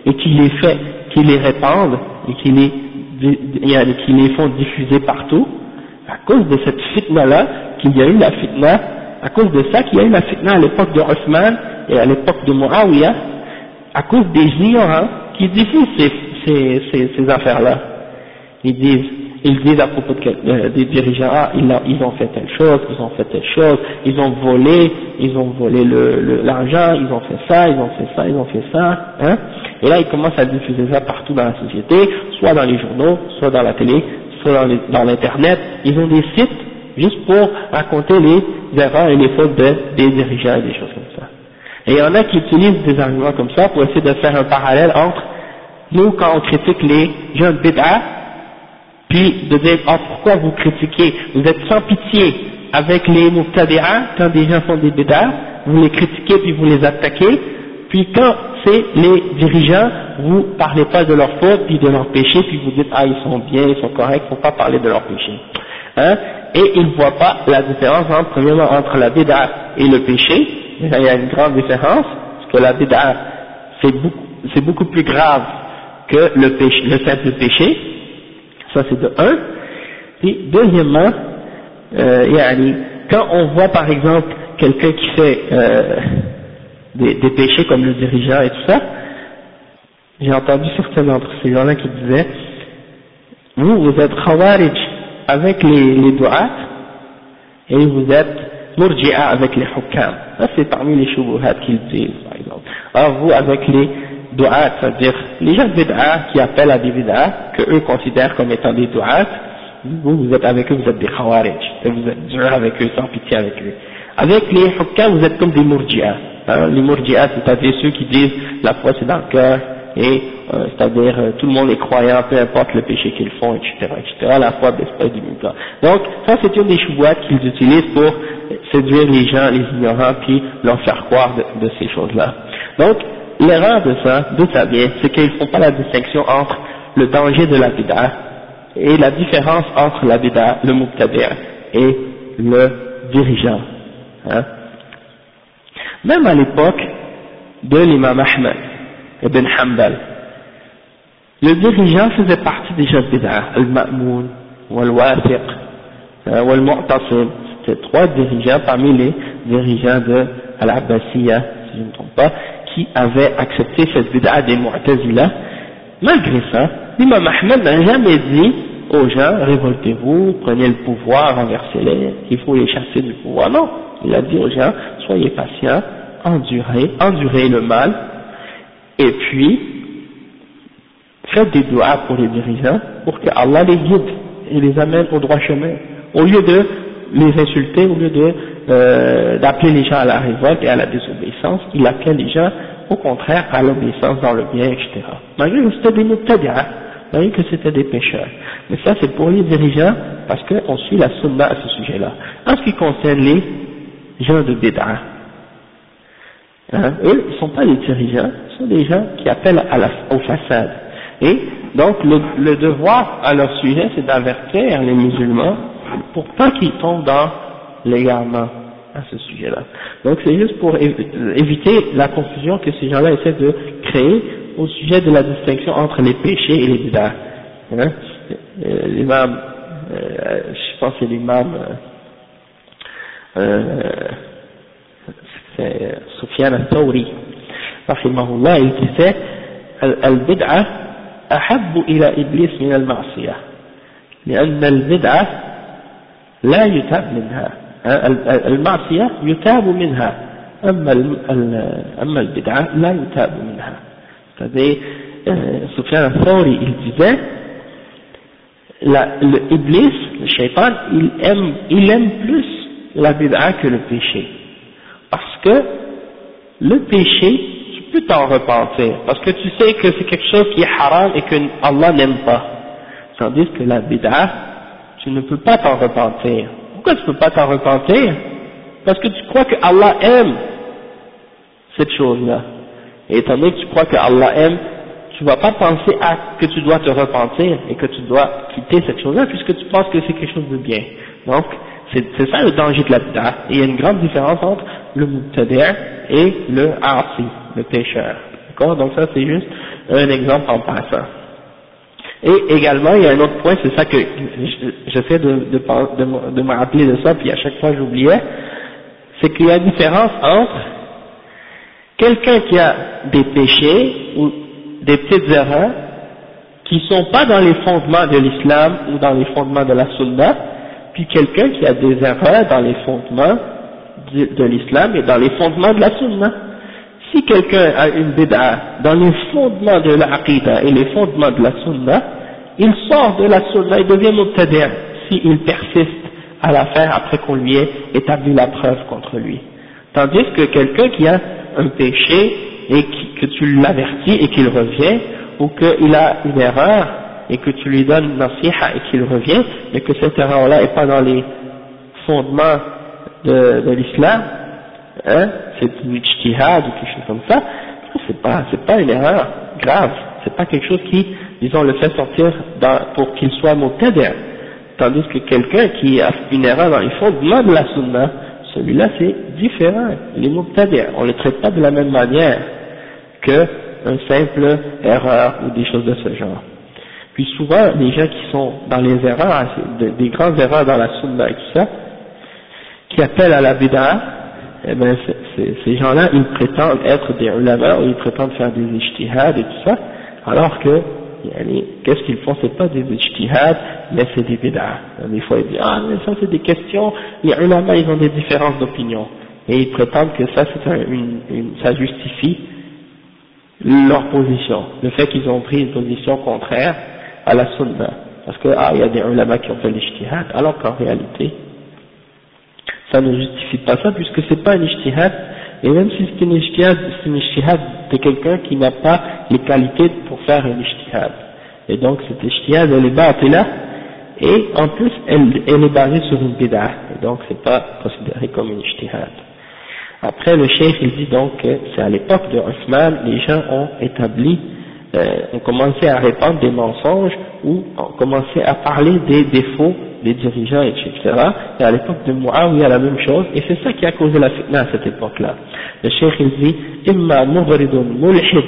et qui les fait, qui les répandent et qui les, font diffuser partout, à cause de cette fitna là qu'il y a eu la fitna, à cause de ça qu'il y a eu la fitna à l'époque de Othman et à l'époque de Muawiyah, à cause des ignorants qui diffusent ces, ces, ces, ces affaires-là. Ils disent, ils disent à propos de, euh, des dirigeants, ah, ils, ils, ont fait telle chose, ils ont fait telle chose, ils ont volé, ils ont volé l'argent, ils ont fait ça, ils ont fait ça, ils ont fait ça, hein. Et là, ils commencent à diffuser ça partout dans la société, soit dans les journaux, soit dans la télé, soit dans l'internet. Ils ont des sites juste pour raconter les erreurs et les fautes de, des dirigeants et des choses comme ça. Et il y en a qui utilisent des arguments comme ça pour essayer de faire un parallèle entre nous quand on critique les jeunes bid'a, puis de dire oh, pourquoi vous critiquez, vous êtes sans pitié avec les muftadi'a quand des gens font des bid'a, vous les critiquez puis vous les attaquez, puis quand c'est les dirigeants, vous parlez pas de leurs fautes puis de leurs péchés, puis vous dites ah ils sont bien, ils sont corrects, faut pas parler de leurs péchés. Hein? Et ils ne voient pas la différence entre, premièrement, entre la bid'a et le péché, il y a une grande différence, parce que la bid'a c'est beaucoup, beaucoup plus grave que le, péché, le simple péché, ça c'est de un, et deuxièmement, euh, quand on voit par exemple quelqu'un qui fait euh, des, des, péchés comme le dirigeant et tout ça, j'ai entendu certains d'entre ces gens-là qui disaient, vous, vous êtes khawarij avec les, les et vous êtes murji'a avec les hukam. Ça c'est parmi les shubuhat qu'ils disent par exemple. Alors vous avec les du'at, c'est-à-dire les gens bid'a qui appellent à des bid'a, que eux considèrent comme étant des du'at, vous, vous êtes avec eux, vous êtes des khawarij, vous êtes dur avec eux, sans pitié avec eux. Avec les hukam, vous êtes comme des murji'a. Hein, les murji'a, c'est-à-dire ceux qui disent la foi c'est dans le cœur, et euh, c'est-à-dire euh, tout le monde est croyant, peu importe le péché qu'ils font, etc., etc., la foi baisse pas du même Donc, ça c'est une des chouboîtes qu'ils utilisent pour séduire les gens, les ignorants, puis leur faire croire de, ces choses-là. Donc, l'erreur de ça, d'où ça vient, c'est qu'ils font pas la distinction entre le danger de la bid'a et la différence entre la bid'a, le muqtadir, et le dirigeant. Hein. Même à l'époque de l'imam Ahmed, ibn Hanbal. Le dirigeant faisait partie des gens bid'ah, al-Ma'moun, wal-Wathiq, euh, wal-Mu'tasim, c'était trois dirigeants parmi les dirigeants de Al-Abbasiyya, si je ne me trompe pas, qui avaient accepté cette bid'ah des Mu'tazila. Malgré ça, l'imam Ahmed n'a jamais dit aux gens, révoltez-vous, prenez le pouvoir, renversez-les, il faut les chasser du pouvoir. Non, il a dit aux gens, soyez patients, endurez, endurez le mal, et puis faites des doigts pour les dirigeants pour que Allah les guide et les amène au droit chemin au lieu de les insulter, au lieu de euh, d'appeler les gens à la révolte et à la désobéissance, il appelle les gens au contraire à l'obéissance dans le bien, etc. Malgré que c'était des que c'était des pécheurs. Mais ça c'est pour les dirigeants parce qu'on suit la sunna à ce sujet-là. En ce qui concerne les gens de bid'ah, hein, eux ils ne sont pas des dirigeants, sont des gens qui appellent à la, au façade. Et donc le, devoir à leur sujet, c'est d'avertir les musulmans pour pas qu'ils tombent dans l'égarement à ce sujet-là. Donc c'est juste pour éviter la confusion que ces gens-là essaient de créer au sujet de la distinction entre les péchés et les bid'ah. Hein? Euh, l'imam, euh, je pense que c'est l'imam euh, سفيان الثوري رحمه الله الكتاب البدعة أحب إلى إبليس من المعصية لأن البدعة لا يتاب منها المعصية يتاب منها أما البدعة لا يتاب منها آه، سفيان الثوري الكتاب L'Iblis, le, le Shaitan, il aime, il aime plus la bid'a que le péché. Parce que le péché, peux t'en repentir, parce que tu sais que c'est quelque chose qui est haram et que Allah n'aime pas. Tandis que la bid'a, tu ne peux pas t'en repentir. Pourquoi tu ne peux pas t'en repentir? Parce que tu crois que Allah aime cette chose-là. Et étant donné que tu crois que Allah aime, tu ne vas pas penser à que tu dois te repentir et que tu dois quitter cette chose-là puisque tu penses que c'est quelque chose de bien. Donc, c'est ça le danger de la bid'a. Il y a une grande différence entre le mubtadi' et le asi le pécheur. D'accord? Donc ça c'est juste un exemple en passant. Et également, il y a un autre point, c'est ça que j'essaie de, de, de, de, me rappeler de ça, puis à chaque fois j'oubliais, c'est qu'il y a une différence entre quelqu'un qui a des péchés ou des petites erreurs qui ne sont pas dans les fondements de l'islam ou dans les fondements de la sunna, puis quelqu'un qui a des erreurs dans les fondements de, l'islam et dans les fondements de la sunna. Si quelqu'un a une bid'a dans les fondements de la et les fondements de la sunna, il sort de la sunna, il devient mubtadi' s'il persiste à la faire après qu'on lui ait établi la preuve contre lui. Tandis que quelqu'un qui a un péché et que tu l'avertis et qu'il revient, ou qu'il a une erreur et que tu lui donnes nasiha et qu'il revient, mais que cette erreur-là n'est pas dans les fondements de, de l'islam, hein, c'est une ijtihad ou quelque chose comme ça, c'est pas, c'est pas une erreur grave, c'est pas quelque chose qui, disons, le fait sortir dans, pour qu'il soit mubtadi' tandis que quelqu'un qui a une erreur dans les fondements de la sunna, celui-là c'est différent, il est mubtadi', on ne le traite pas de la même manière que un simple erreur ou des choses de ce genre. Puis souvent, les gens qui sont dans les erreurs, des grandes erreurs dans la sunna et tout ça, qui appellent à la bid'a, eh ben, ces gens-là, ils prétendent être des ulama, ils prétendent faire des ijtihad et tout ça, alors que, qu'est-ce qu'ils font? C'est pas des ijtihad, mais c'est des bid'a. Des fois, ils disent, ah, mais ça c'est des questions, les ulama, ils ont des différences d'opinion. Et ils prétendent que ça, c'est une, ça justifie leur position, le fait qu'ils ont pris une position contraire à la sunna, parce que ah, il y a des ulama qui ont fait l'ijtihad, alors qu'en réalité, ça ne justifie pas ça, puisque c'est pas un ijtihad, et même si c'est une ijtihad, c'est une ijtihad de quelqu'un qui n'a pas les qualités pour faire un ijtihad. Et donc cette ijtihad, elle est là, et en plus, elle, est basée sur une bid'ah, et donc c'est pas considéré comme une ijtihad. Après, le chef, il dit donc que c'est à l'époque de Othman, les gens ont établi, euh, ont commencé à répandre des mensonges ou ont commencé à parler des défauts des dirigeants, etc. Et à l'époque de Muawiyah, la même chose, et c'est ça qui a causé la fitna à cette époque-là. Le chef, il dit, إما مغرد ملحد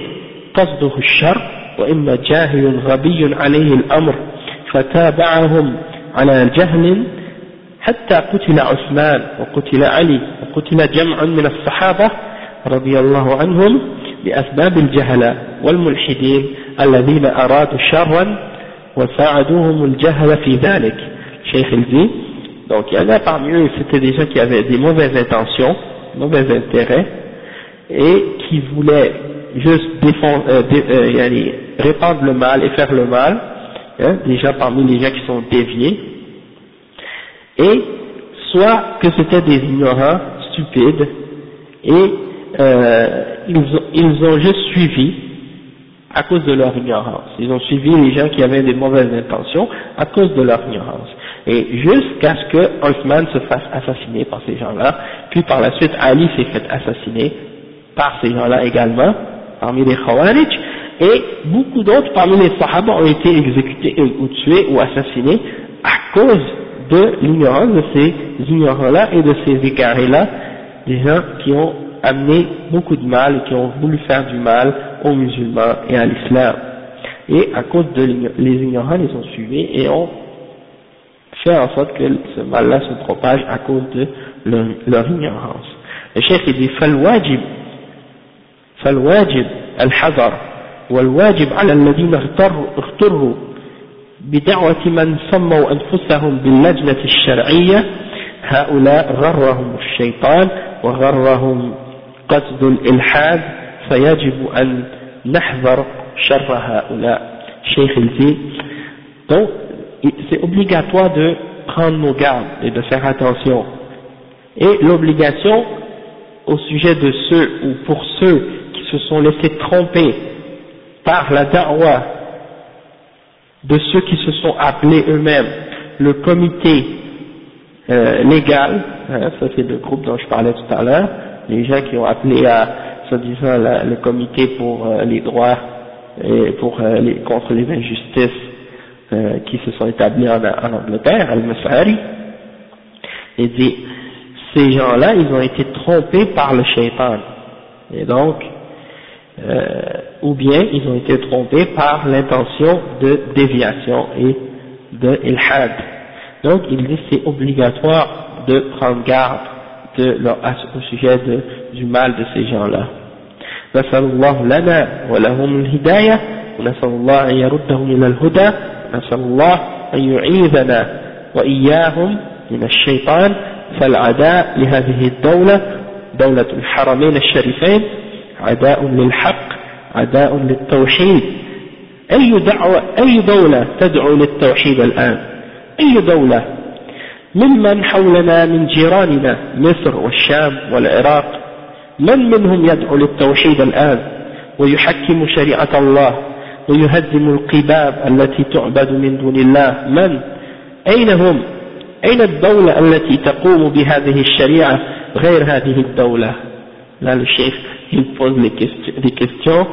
قصده الشر وإما جاهل غبي عليه الأمر فتابعهم على جهل حتى قتل عثمان وقتل علي وقتل جمع من الصحابة رضي الله عنهم بأسباب الجهل والملحدين الذين أرادوا شرا وساعدوهم الجهل في ذلك شيخ الدين donc il y en a parmi eux c'était des gens qui avaient des mauvaises intentions mauvais intérêts et qui voulaient juste défendre, euh, dé, euh, répandre le mal et faire le mal hein, déjà parmi les gens qui sont déviés et soit que c'était des ignorants stupides et euh, ils, ont, ils ont juste suivi à cause de leur ignorance. Ils ont suivi les gens qui avaient des mauvaises intentions à cause de leur ignorance. Et jusqu'à ce que Osman se fasse assassiner par ces gens-là, puis par la suite Ali s'est fait assassiner par ces gens-là également, parmi les Khawarij, et beaucoup d'autres parmi les Sahaba ont été exécutés ou tués ou assassinés à cause de l'ignorance de ces ignorants-là et de ces égarés-là, des gens qui ont amené beaucoup de mal et qui ont voulu faire du mal aux musulmans et à l'islam. Et à cause de les ignorants, ils ont suivi et ont fait en sorte que ce mal-là se propage à cause de leur, ignorance. Le chef il dit فالواجب فالواجب الحذر والواجب على الذين اغتروا بدعوة من سموا أنفسهم باللجنة الشرعية هؤلاء غرهم الشيطان وغرهم قصد الإلحاد فيجب أن نحذر شر هؤلاء شيخ الزي donc c'est obligatoire de prendre nos gardes et de faire attention et l'obligation au sujet de ceux ou pour ceux qui se sont laissés tromper par la da'wah de ceux qui se sont appelés eux-mêmes le comité euh, légal, hein, ça c'est le groupe dont je parlais tout à l'heure, les gens qui ont appelé à, soi-disant, le comité pour euh, les droits et pour euh, les, contre les injustices qui se sont établis en, Angleterre, Al-Masari, et dit, ces gens-là, ils ont été trompés par le shaitan. Et donc, euh, ou bien ils ont été trompés par l'intention de déviation et de ilhad. Donc il dit c'est obligatoire de prendre garde de leur, au sujet de, du mal de ces gens-là. نسأل الله لنا ولهم الهداية ونسأل الله أن يردهم إلى الهدى نسأل الله أن يعيذنا وإياهم من الشيطان فالعداء لهذه الدولة دولة الحرمين الشريفين عداء للحق عداء للتوحيد أي دعوة أي دولة تدعو للتوحيد الآن أي دولة ممن حولنا من جيراننا مصر والشام والعراق؟ من منهم يدعو للتوحيد الآن ويحكم شريعة الله ويهدم القباب التي تعبد من دون الله؟ من؟ أين هم؟ أين الدولة التي تقوم بهذه الشريعة غير هذه الدولة؟ Le chef il pose les questions, des questions.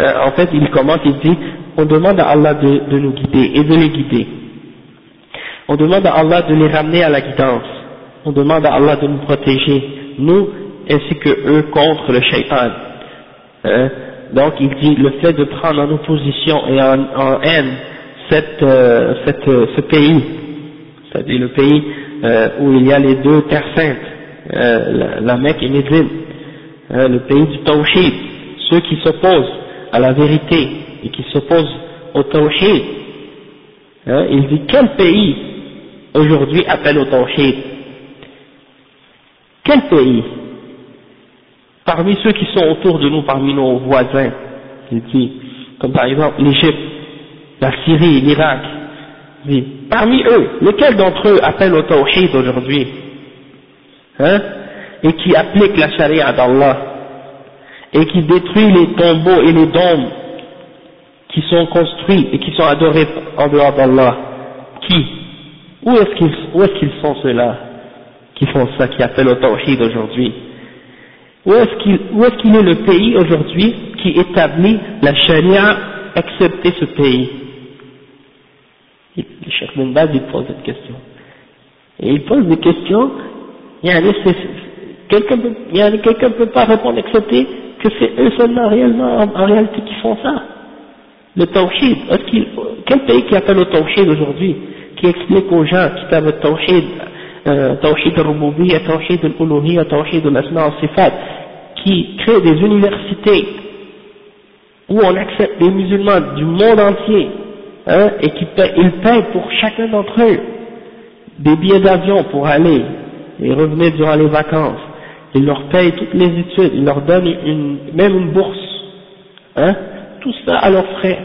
Euh, en fait il commence il dit on demande à Allah de, de nous guider et de les guider. On demande à Allah de les ramener à la guidance on demande à Allah de nous protéger nous ainsi que eux contre le shaitan hein? donc il dit le fait de prendre en opposition et en, haine cette, euh, euh, ce pays c'est-à-dire le pays euh, où il y a les deux terres saintes, la, Mecque et Médine, euh, le pays du Tawhid, ceux qui s'opposent à la vérité et qui s'opposent au Tawhid. Hein, il dit quel pays aujourd'hui appelle au Tawhid. Quel pays Parmi ceux qui sont autour de nous, parmi nos voisins, dit, comme par exemple l'Égypte, la Syrie, l'Irak, parmi eux, lequel d'entre eux appelle au tawhid aujourd'hui hein, et qui applique la charia d'Allah et qui détruit les tombeaux et les dômes qui sont construits et qui sont adorés en dehors d'Allah Qui Où est-ce qu'ils sont ceux-là qui font ça, qui appellent au tawhid aujourd'hui? Où est-ce qu'il est, le pays aujourd'hui qui établit la charia excepté ce pays? Le Cheikh Ben Baz, il pose cette question. Et il pose des questions, quelqu'un ne peut pas répondre excepté que c'est eux seulement réellement, en, réalité qui font ça. Le tawhid, quel pays qui appelle au tawhid aujourd'hui, qui explique aux gens qui parlent le tawhid, euh, tawhid al-rububiyya, tawhid al-uluhiyya, tawhid al-asma al-sifat, qui crée des universités où on accepte des musulmans du monde entier hein, et qu'ils ils payent pour chacun d'entre eux des billets d'avion pour aller et revenir durant les vacances. Ils leur payent toutes les études, ils leur donnent même une bourse, hein, tout ça à leurs frais,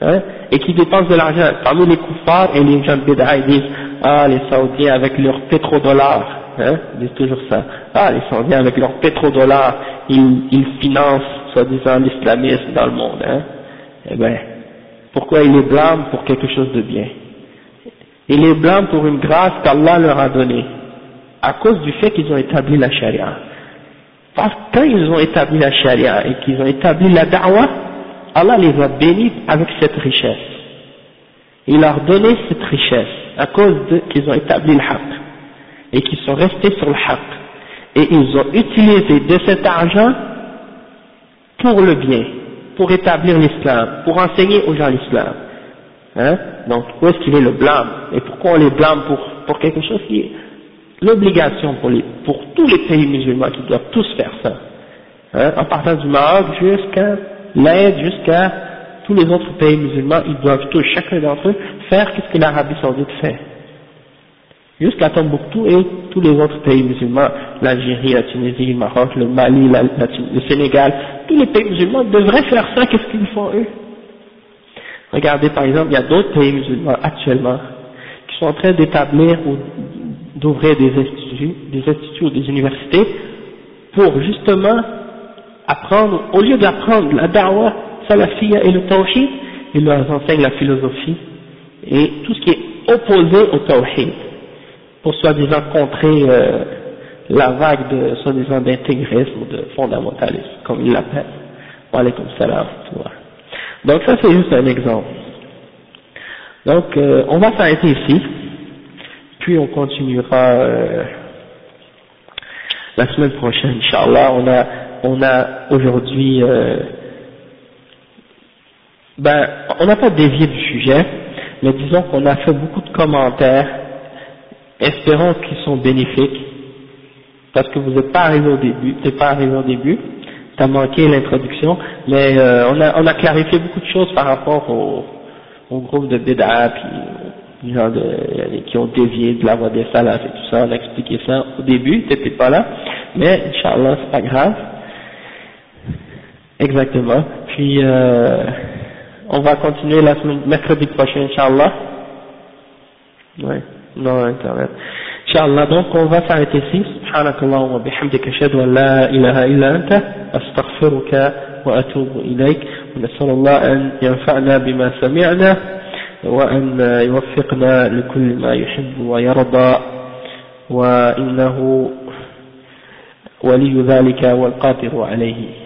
hein, et qui dépensent de l'argent. Parmi les koufars et les gens de Béda, ils disent, ah, les Saoudiens avec leurs pétrodollars, hein, ils disent toujours ça, ah, les Saoudiens avec leurs pétrodollars, ils, ils financent, soi-disant, l'islamisme dans le monde, hein, eh ben, pourquoi il les blâme pour quelque chose de bien? Il les blâme pour une grâce qu'Allah leur a donnée, à cause du fait qu'ils ont établi la charia. Parce que quand ils ont établi la charia et qu'ils ont établi la da'wah, Allah les a bénis avec cette richesse. Il leur a donné cette richesse à cause qu'ils ont établi le haqq et qu'ils sont restés sur le haqq. Et ils ont utilisé de cet argent pour le bien pour établir l'islam, pour enseigner aux gens l'islam. Hein? Donc, où est-ce qu'il est le blâme? Et pourquoi on les blâme pour, pour quelque chose qui est l'obligation pour, pour tous les pays musulmans qui doivent tous faire ça? Hein? En partant du Maroc jusqu'à l'Inde, jusqu'à tous les autres pays musulmans, ils doivent tous, chacun d'entre eux, faire ce que l'Arabie Saoudite fait. Jusqu'à Tombouctou et tous les autres pays musulmans, l'Algérie, la Tunisie, le Maroc, le Mali, le Sénégal, tous les pays musulmans devraient faire ça, qu'est-ce qu'ils font eux? Regardez par exemple, il y a d'autres pays musulmans actuellement qui sont en train d'établir ou d'ouvrir des instituts, des instituts ou des universités pour justement apprendre, au lieu d'apprendre la da'wah, salafiyya et le tawhid, ils leur enseignent la philosophie et tout ce qui est opposé au tawhid pour soi-disant contrer euh, la vague de soi-disant d'intégrisme ou de fondamentalisme, comme il l'appelle. Wa salam. Donc ça c'est juste un exemple. Donc euh, on va s'arrêter ici, puis on continuera euh, la semaine prochaine, Inch'Allah. On a, on a aujourd'hui, euh, ben, on n'a pas dévié du sujet, mais disons qu'on a fait beaucoup de commentaires espérons qu'ils sont bénéfiques, parce que vous n'êtes pas arrivé au début, n'êtes pas arrivé au début, t'as manqué l'introduction, mais euh, on, a, clarifié beaucoup de choses par rapport au, groupe de Bid'a, puis genre de, qui ont dévié de la voie des salafs et tout ça, on a expliqué ça au début, t'étais pas là, mais Inch'Allah, c'est pas grave. Exactement. Puis, euh, on va continuer la semaine, mercredi prochain, Inch'Allah. Ouais, non, Internet. Inch'Allah, donc on va s'arrêter ici. سبحانك اللهم وبحمدك أشهد أن لا إله إلا أنت أستغفرك وأتوب إليك ونسأل الله أن ينفعنا بما سمعنا وأن يوفقنا لكل ما يحب ويرضى وإنه ولي ذلك والقادر عليه